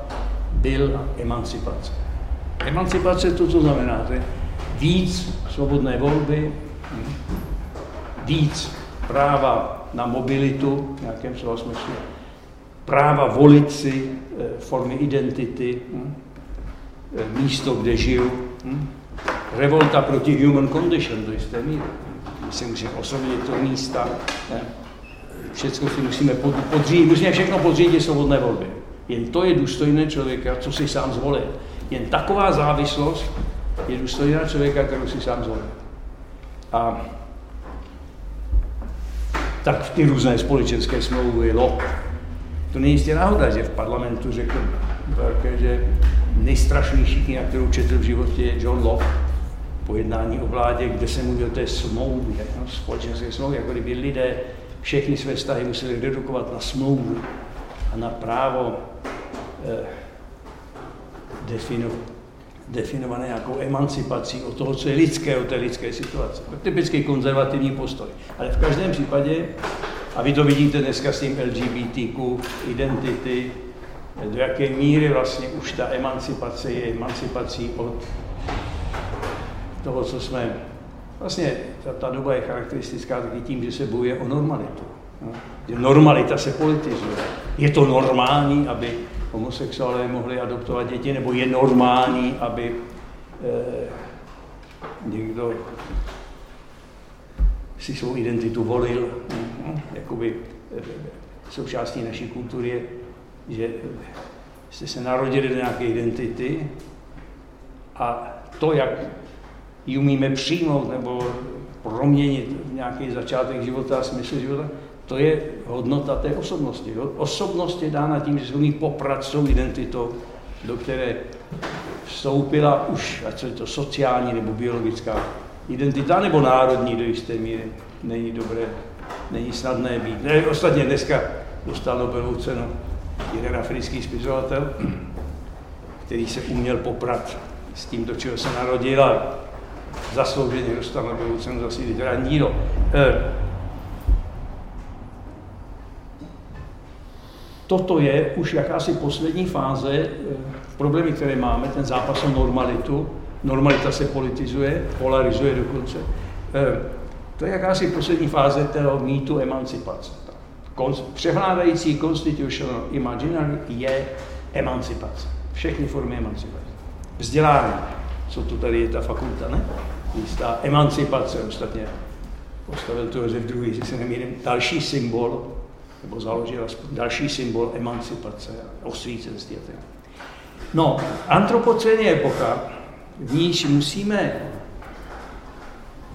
byl emancipace. Emancipace to, co znamená, že víc svobodné volby, víc práva na mobilitu v nějakém slova smyslu, práva volit si eh, formy identity, hm, eh, místo, kde žiju, hm, revolta proti human condition do jisté míry. My si musíme osobnit to místa, všechno si musíme podřídit, musíme všechno podřídit svobodné volbě. Jen to je důstojné člověka, co si sám zvolil. Jen taková závislost je důstojná člověka, kterou si sám zvolil. A tak v ty různé společenské smlouvy, LOK. To není jistě náhoda, že v parlamentu řekl, že nejstrašnější kniha, kterou četl v životě, je John Locke, pojednání o vládě, kde se mluví o té smlouvě, no, společenské smlouvě, jako kdyby lidé všechny své vztahy museli redukovat na smlouvu a na právo eh, defino, definované nějakou emancipací od toho, co je lidské, o té lidské situace. Typický konzervativní postoj. Ale v každém případě, a vy to vidíte dneska s tím LGBTQ, identity, do jaké míry vlastně už ta emancipace je emancipací od toho, co jsme... Vlastně ta, ta doba je charakteristická taky tím, že se bojuje o normalitu. No. Normalita se politizuje. Je to normální, aby homosexuálové mohli adoptovat děti, nebo je normální, aby eh, někdo si svou identitu volil. Jakoby eh, součástí naší kultury je, že jste se narodili do nějaké identity a to, jak ji umíme přijmout nebo proměnit nějaký začátek života a smysl života, to je hodnota té osobnosti. Osobnost je dána tím, že se umí poprat s tou identitou, do které vstoupila už, ať je to sociální nebo biologická identita, nebo národní do jisté míry. Není dobré, není snadné být. Ne, ostatně dneska dostal Nobelovu cenu jeden africký spisovatel, který se uměl poprat s tím, do čeho se narodil a zaslouženě dostal Nobelovu cenu za svý literární dílo. Toto je už jakási poslední fáze eh, problémy, které máme, ten zápas o normalitu. Normalita se politizuje, polarizuje dokonce. Eh, to je jakási poslední fáze toho mýtu emancipace. Převládající constitutional imaginary je emancipace. Všechny formy emancipace. Vzdělání, co tu tady je ta fakulta, ne? Jistá emancipace, ostatně postavil to Josef II, jestli se nemýlím, další symbol nebo založil další symbol emancipace, osvícenství a tak. No, antropocén je epocha, v níž musíme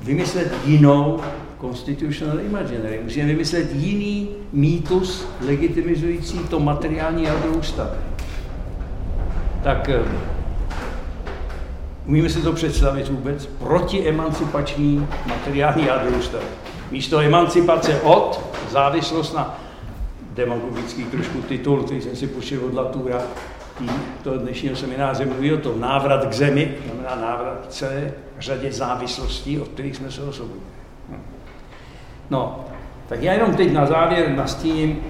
vymyslet jinou constitutional imaginary. Musíme vymyslet jiný mýtus legitimizující to materiální jádro ústavy. Tak eh, umíme si to představit vůbec? Protiemancipační materiální jádro ústavy. Místo emancipace od závislost na demagogický trošku titul, který jsem si počil od Latura, toho dnešního semináře mluví o tom návrat k zemi, znamená návrat k celé řadě závislostí, od kterých jsme se osobili. No, tak já jenom teď na závěr nastíním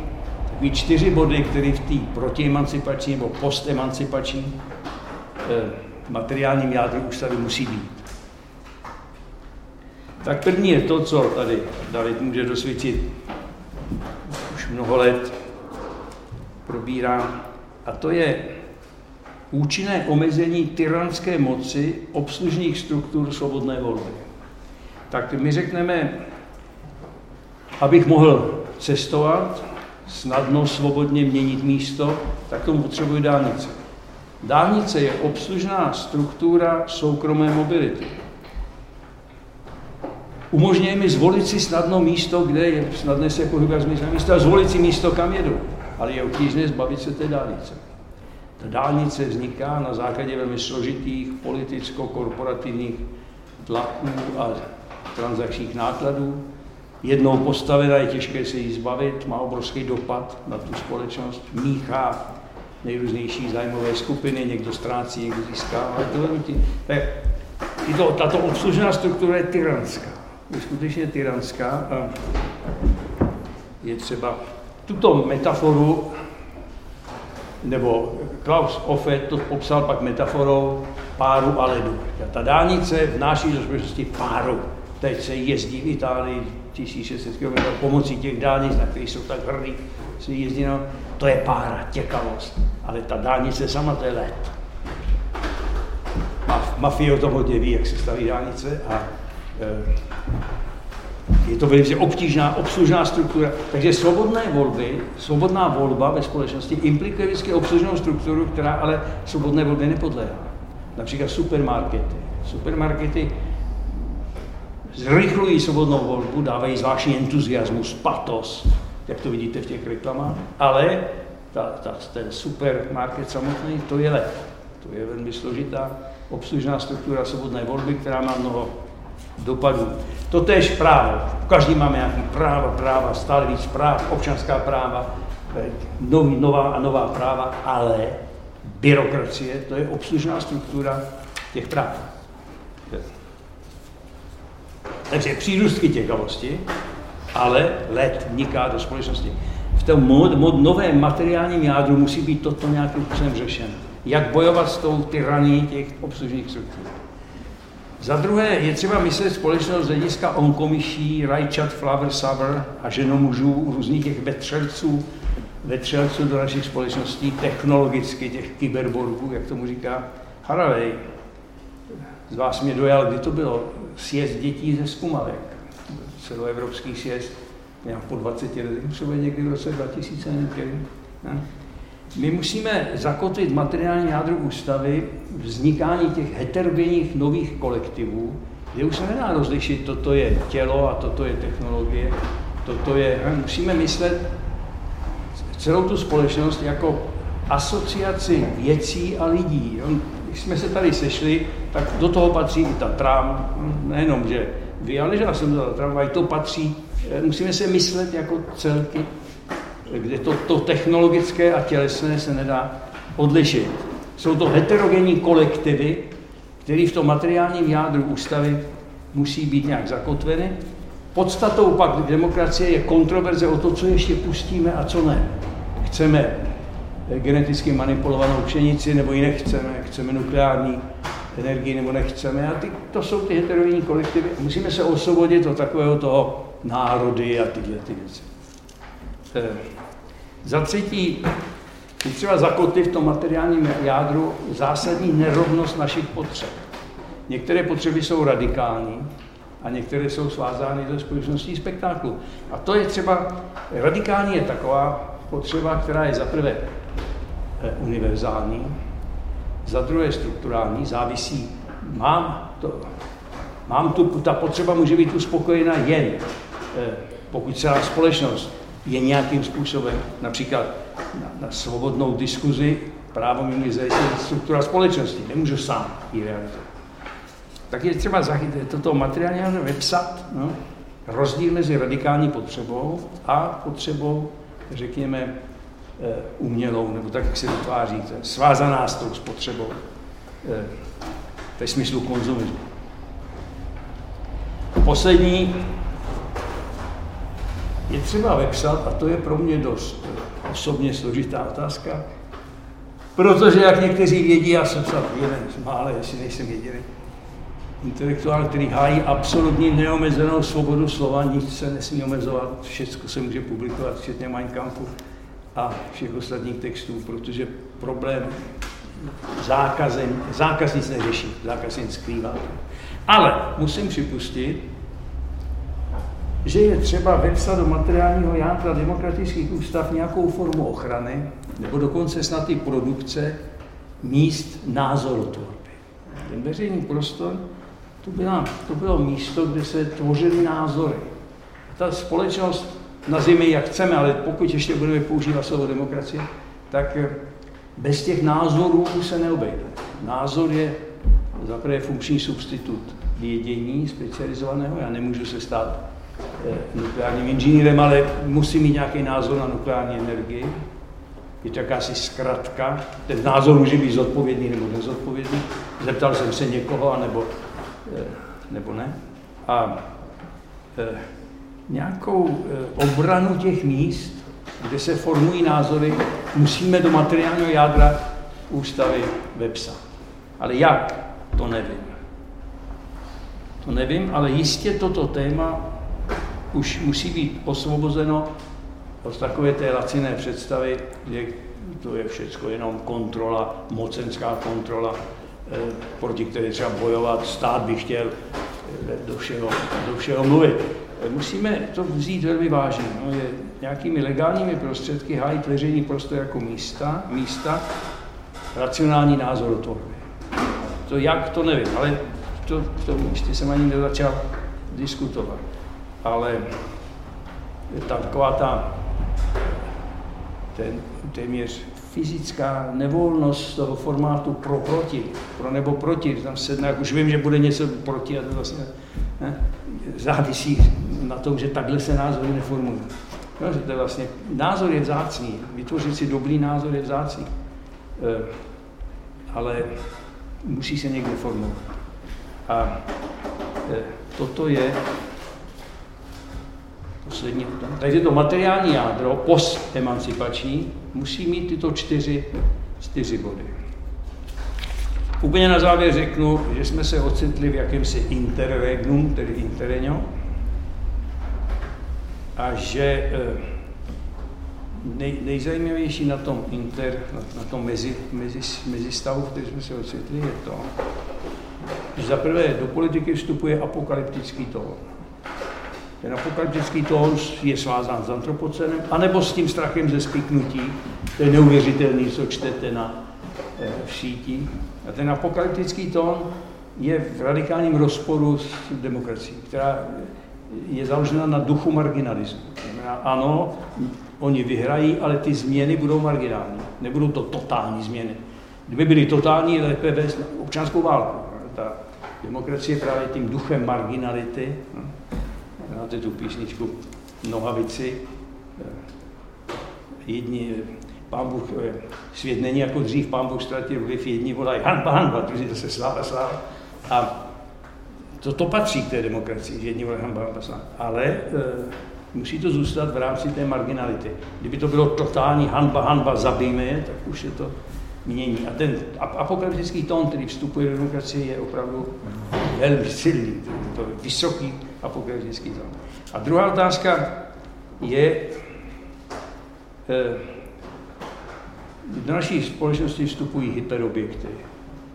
takový čtyři body, které v té protiemancipační nebo postemancipační eh, materiálním jádru ústavy musí být. Tak první je to, co tady David může dosvědčit mnoho let probírám, a to je účinné omezení tyranské moci obslužných struktur svobodné volby. Tak my řekneme, abych mohl cestovat, snadno, svobodně měnit místo, tak tomu potřebuji dálnice. Dálnice je obslužná struktura soukromé mobility. Umožňuje mi zvolit si snadno místo, kde je snadné se pohybovat z místa místa, zvolit si místo, kam jedu. Ale je obtížné zbavit se té dálnice. Ta dálnice vzniká na základě velmi složitých politicko-korporativních tlaků a transakčních nákladů. Jednou postavená je těžké se jí zbavit, má obrovský dopad na tu společnost, míchá nejrůznější zájmové skupiny, někdo ztrácí, někdo získává. To, tato obslužená struktura je tyranská. Je skutečně tyranská a je třeba tuto metaforu, nebo Klaus Offet to popsal pak metaforou páru a ledu. Ta dálnice vnáší do společnosti páru. Teď se jezdí v Itálii 1600 km pomocí těch dálnic, na kterých jsou tak hrdí, se jezdí, no, to je pára, těkavost. Ale ta dálnice sama to je led. Mafie o tom hodně ví, jak se staví dálnice a je to velice obtížná, obslužná struktura. Takže svobodné volby, svobodná volba ve společnosti implikuje vždycky obslužnou strukturu, která ale svobodné volby nepodléhá. Například supermarkety. Supermarkety zrychlují svobodnou volbu, dávají zvláštní entuziasmus, patos, jak to vidíte v těch reklamách, ale ta, ta, ten supermarket samotný, to je lep. To je velmi složitá obslužná struktura svobodné volby, která má mnoho dopadů. To tež právo. Každý máme nějaký právo, práva, stále víc práv, občanská práva, eh, nový, nová a nová práva, ale byrokracie, to je obslužná struktura těch práv. Takže přírůstky těkavosti, ale let vniká do společnosti. V tom mod, mod, novém materiálním jádru musí být toto nějakým způsobem řešeno. Jak bojovat s tou tyraní těch obslužných struktur. Za druhé je třeba myslet společnost z hlediska onkomiší, rajčat, flower saver a ženomužů, různých těch vetřelců, vetřelců do našich společností, technologicky těch kyberborgů, jak tomu říká Haraway. Z vás mě dojal, kdy to bylo, sjezd dětí ze Skumavek, celoevropský sjezd, nějak po 20 letech, třeba někdy v roce 2000, nevím, ne? My musíme zakotvit materiální jádro ústavy vznikání těch heterogenních nových kolektivů, kde už se nedá rozlišit, toto je tělo a toto je technologie, toto je, musíme myslet celou tu společnost jako asociaci věcí a lidí. Když jsme se tady sešli, tak do toho patří i ta tram, nejenom, že vy, ale že já jsem za tramvaj, to patří, musíme se myslet jako celky kde to, to technologické a tělesné se nedá odlišit. Jsou to heterogenní kolektivy, které v tom materiálním jádru ústavy musí být nějak zakotveny. Podstatou pak demokracie je kontroverze o to, co ještě pustíme a co ne. Chceme geneticky manipulovanou pšenici, nebo ji nechceme, chceme nukleární energii, nebo nechceme. A ty, to jsou ty heterogenní kolektivy. Musíme se osvobodit od takového toho národy a tyhle ty věci. Za třetí, je třeba zakotvit v tom materiálním jádru zásadní nerovnost našich potřeb. Některé potřeby jsou radikální a některé jsou svázány ze společností spektáklu. A to je třeba, radikální je taková potřeba, která je za prvé eh, univerzální, za druhé strukturální, závisí, mám, to, mám tu, ta potřeba může být uspokojena jen, eh, pokud celá společnost je nějakým způsobem, například na, na svobodnou diskuzi, právo mi struktura společnosti, nemůžu sám ji realizovat. Tak je třeba toto materiálně vypsat, no, rozdíl mezi radikální potřebou a potřebou, řekněme, eh, umělou, nebo tak, jak se vytváří, svázaná s tou spotřebou eh, ve smyslu konzumismu. Poslední je třeba vepsat, a to je pro mě dost osobně složitá otázka, protože, jak někteří vědí, já jsem snad jeden z mála, jestli nejsem jediný, intelektuál, který hájí absolutní neomezenou svobodu slova, nic se nesmí omezovat, všechno se může publikovat, včetně Mein Kampfu a všech ostatních textů, protože problém zákazem, zákaz nic neřeší, zákaz jen skrývá. Ale musím připustit, že je třeba vepsat do materiálního jádra demokratických ústav nějakou formu ochrany, nebo dokonce snad i produkce míst názorotvorby. Ten veřejný prostor, to, byla, to bylo místo, kde se tvořily názory. Ta společnost, nazvíme jak chceme, ale pokud ještě budeme používat slovo demokracie, tak bez těch názorů se neobejde. Názor je zaprvé funkční substitut vědění specializovaného. Já nemůžu se stát eh, nukleárním inženýrem, ale musím mít nějaký názor na nukleární energii. Je to jakási zkratka. Ten názor může být zodpovědný nebo nezodpovědný. Zeptal jsem se někoho, nebo, eh, nebo ne. A eh, nějakou obranu těch míst, kde se formují názory, musíme do materiálního jádra ústavy vepsat. Ale jak, to nevím. To nevím, ale jistě toto téma už musí být osvobozeno od takové té laciné představy, že to je všechno jenom kontrola, mocenská kontrola, eh, proti které třeba bojovat, stát by chtěl eh, do všeho, do všeho mluvit. Musíme to vzít velmi vážně. No, je nějakými legálními prostředky hájit veřejný prostor jako místa, místa racionální názor tvorby. To jak, to nevím, ale to, to ještě jsem ani nezačal diskutovat. Ale ta, taková ta ten, téměř fyzická nevolnost toho formátu pro proti, pro nebo proti, tam se, jak už vím, že bude něco proti a to vlastně ne, závisí na tom, že takhle se názory neformují. No, že to je vlastně, názor je vzácný, vytvořit si dobrý názor je vzácný, e, ale musí se někde formovat. A e, toto je poslední. Takže to materiální jádro, post-emancipační, musí mít tyto čtyři, čtyři body. Úplně na závěr řeknu, že jsme se ocitli v jakémsi interregnum, tedy interreňo, a že e, nej, nejzajímavější na tom inter, na, na tom mezi, mezi, mezi stavu, který jsme se ocitli, je to, že za prvé do politiky vstupuje apokalyptický tón. Ten apokalyptický tón je svázán s antropocenem, anebo s tím strachem ze spiknutí. To je neuvěřitelný, co čtete na, e, v síti. A ten apokalyptický tón je v radikálním rozporu s demokracií, která je založena na duchu marginalismu. Znamená, ano, oni vyhrají, ale ty změny budou marginální. Nebudou to totální změny. Kdyby byly totální, lépe vést občanskou válku. Ta demokracie právě tím duchem marginality, znáte tu písničku Nohavici, jedni, pán Bůh, svět není jako dřív, pán Bůh ztratil vliv, jedni volají hanba, hanba, druhý zase sláva, sláva. A to, to patří k té demokracii, že jedni volají hanba, hanba, sláva. Ale e, musí to zůstat v rámci té marginality. Kdyby to bylo totální hanba, hanba, zabijme je, tak už je to mění. A ten apokalyptický tón, který vstupuje do demokracie, je opravdu velmi silný. To je vysoký apokalyptický tón. A druhá otázka je, eh, do naší společnosti vstupují hyperobjekty,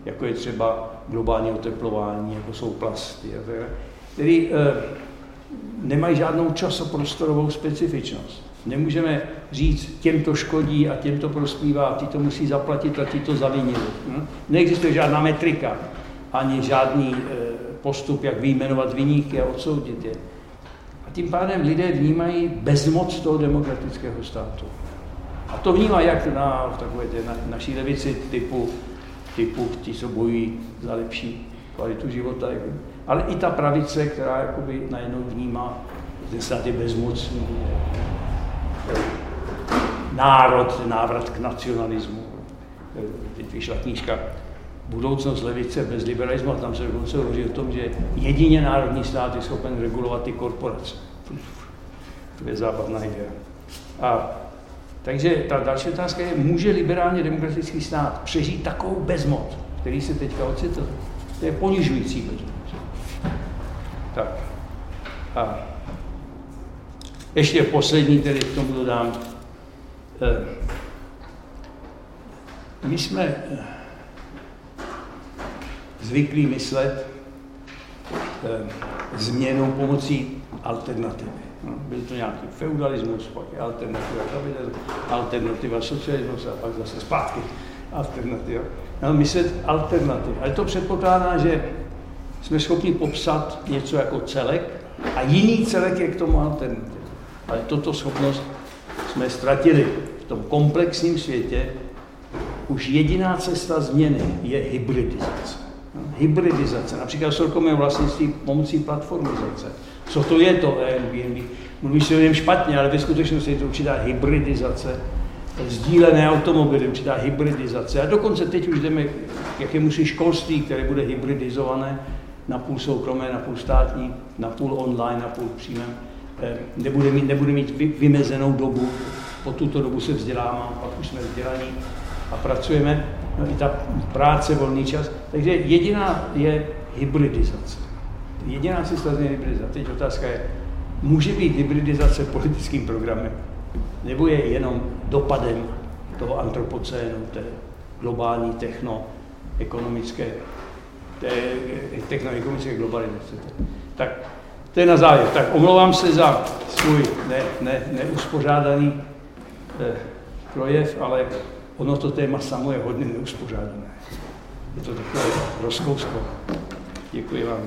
jako je třeba globální oteplování, jako jsou plasty, které eh, nemají žádnou časoprostorovou specifičnost. Nemůžeme říct, těm to škodí a těm to prospívá, ty to musí zaplatit a ty to zavinili. Hm? Neexistuje žádná metrika, ani žádný eh, postup, jak vyjmenovat vyníky a odsoudit je. A tím pádem lidé vnímají bezmoc toho demokratického státu. A to vnímá jak na takové té na, naší levici typu, typu ti, co bojují za lepší kvalitu života, ale i ta pravice, která jakoby najednou vnímá, že ten stát je bezmocný, národ, návrat k nacionalismu. Teď vyšla knížka Budoucnost levice bez liberalismu a tam se dokonce hovoří o tom, že jedině národní stát je schopen regulovat ty korporace. To je zábavná idea. A, takže ta další otázka je, může liberálně demokratický stát přežít takovou bezmoc, který se teďka ocitl? To je ponižující bezmoc. Tak. A ještě poslední, který k tomu dodám. Eh, my jsme eh, zvyklí myslet eh, změnou pomocí alternativy. No, byl to nějaký feudalismus, pak alternativa kapitalismus, alternativa socialismus a pak zase zpátky alternativa. No, myslet alternativ. Ale to předpokládá, že jsme schopni popsat něco jako celek a jiný celek je k tomu alternativa. Ale toto schopnost jsme ztratili v tom komplexním světě, už jediná cesta změny je hybridizace. Hybridizace, například soukromé vlastnictví pomocí platformizace. Co to je to Airbnb? Mluví se o něm špatně, ale ve skutečnosti je to určitá hybridizace. Sdílené automobily, určitá hybridizace. A dokonce teď už jdeme k jakémusi školství, které bude hybridizované, na půl soukromé, na půl státní, na půl online, na půl přímém. Eh, nebude mít, nebude mít vymezenou dobu, po tuto dobu se vzdělávám, pak už jsme vzdělaní a pracujeme, no i ta práce, volný čas. Takže jediná je hybridizace. Jediná cesta je hybridizace. Teď otázka je, může být hybridizace politickým programem, nebo je jenom dopadem toho antropocénu, té globální techno-ekonomické techno-ekonomické globalizace. Tak to je na závěr. Tak omlouvám se za svůj ne, ne, neuspořádaný eh, projev, ale ono to téma samo je hodně neuspořádané. Je to takové rozkousko. Děkuji vám.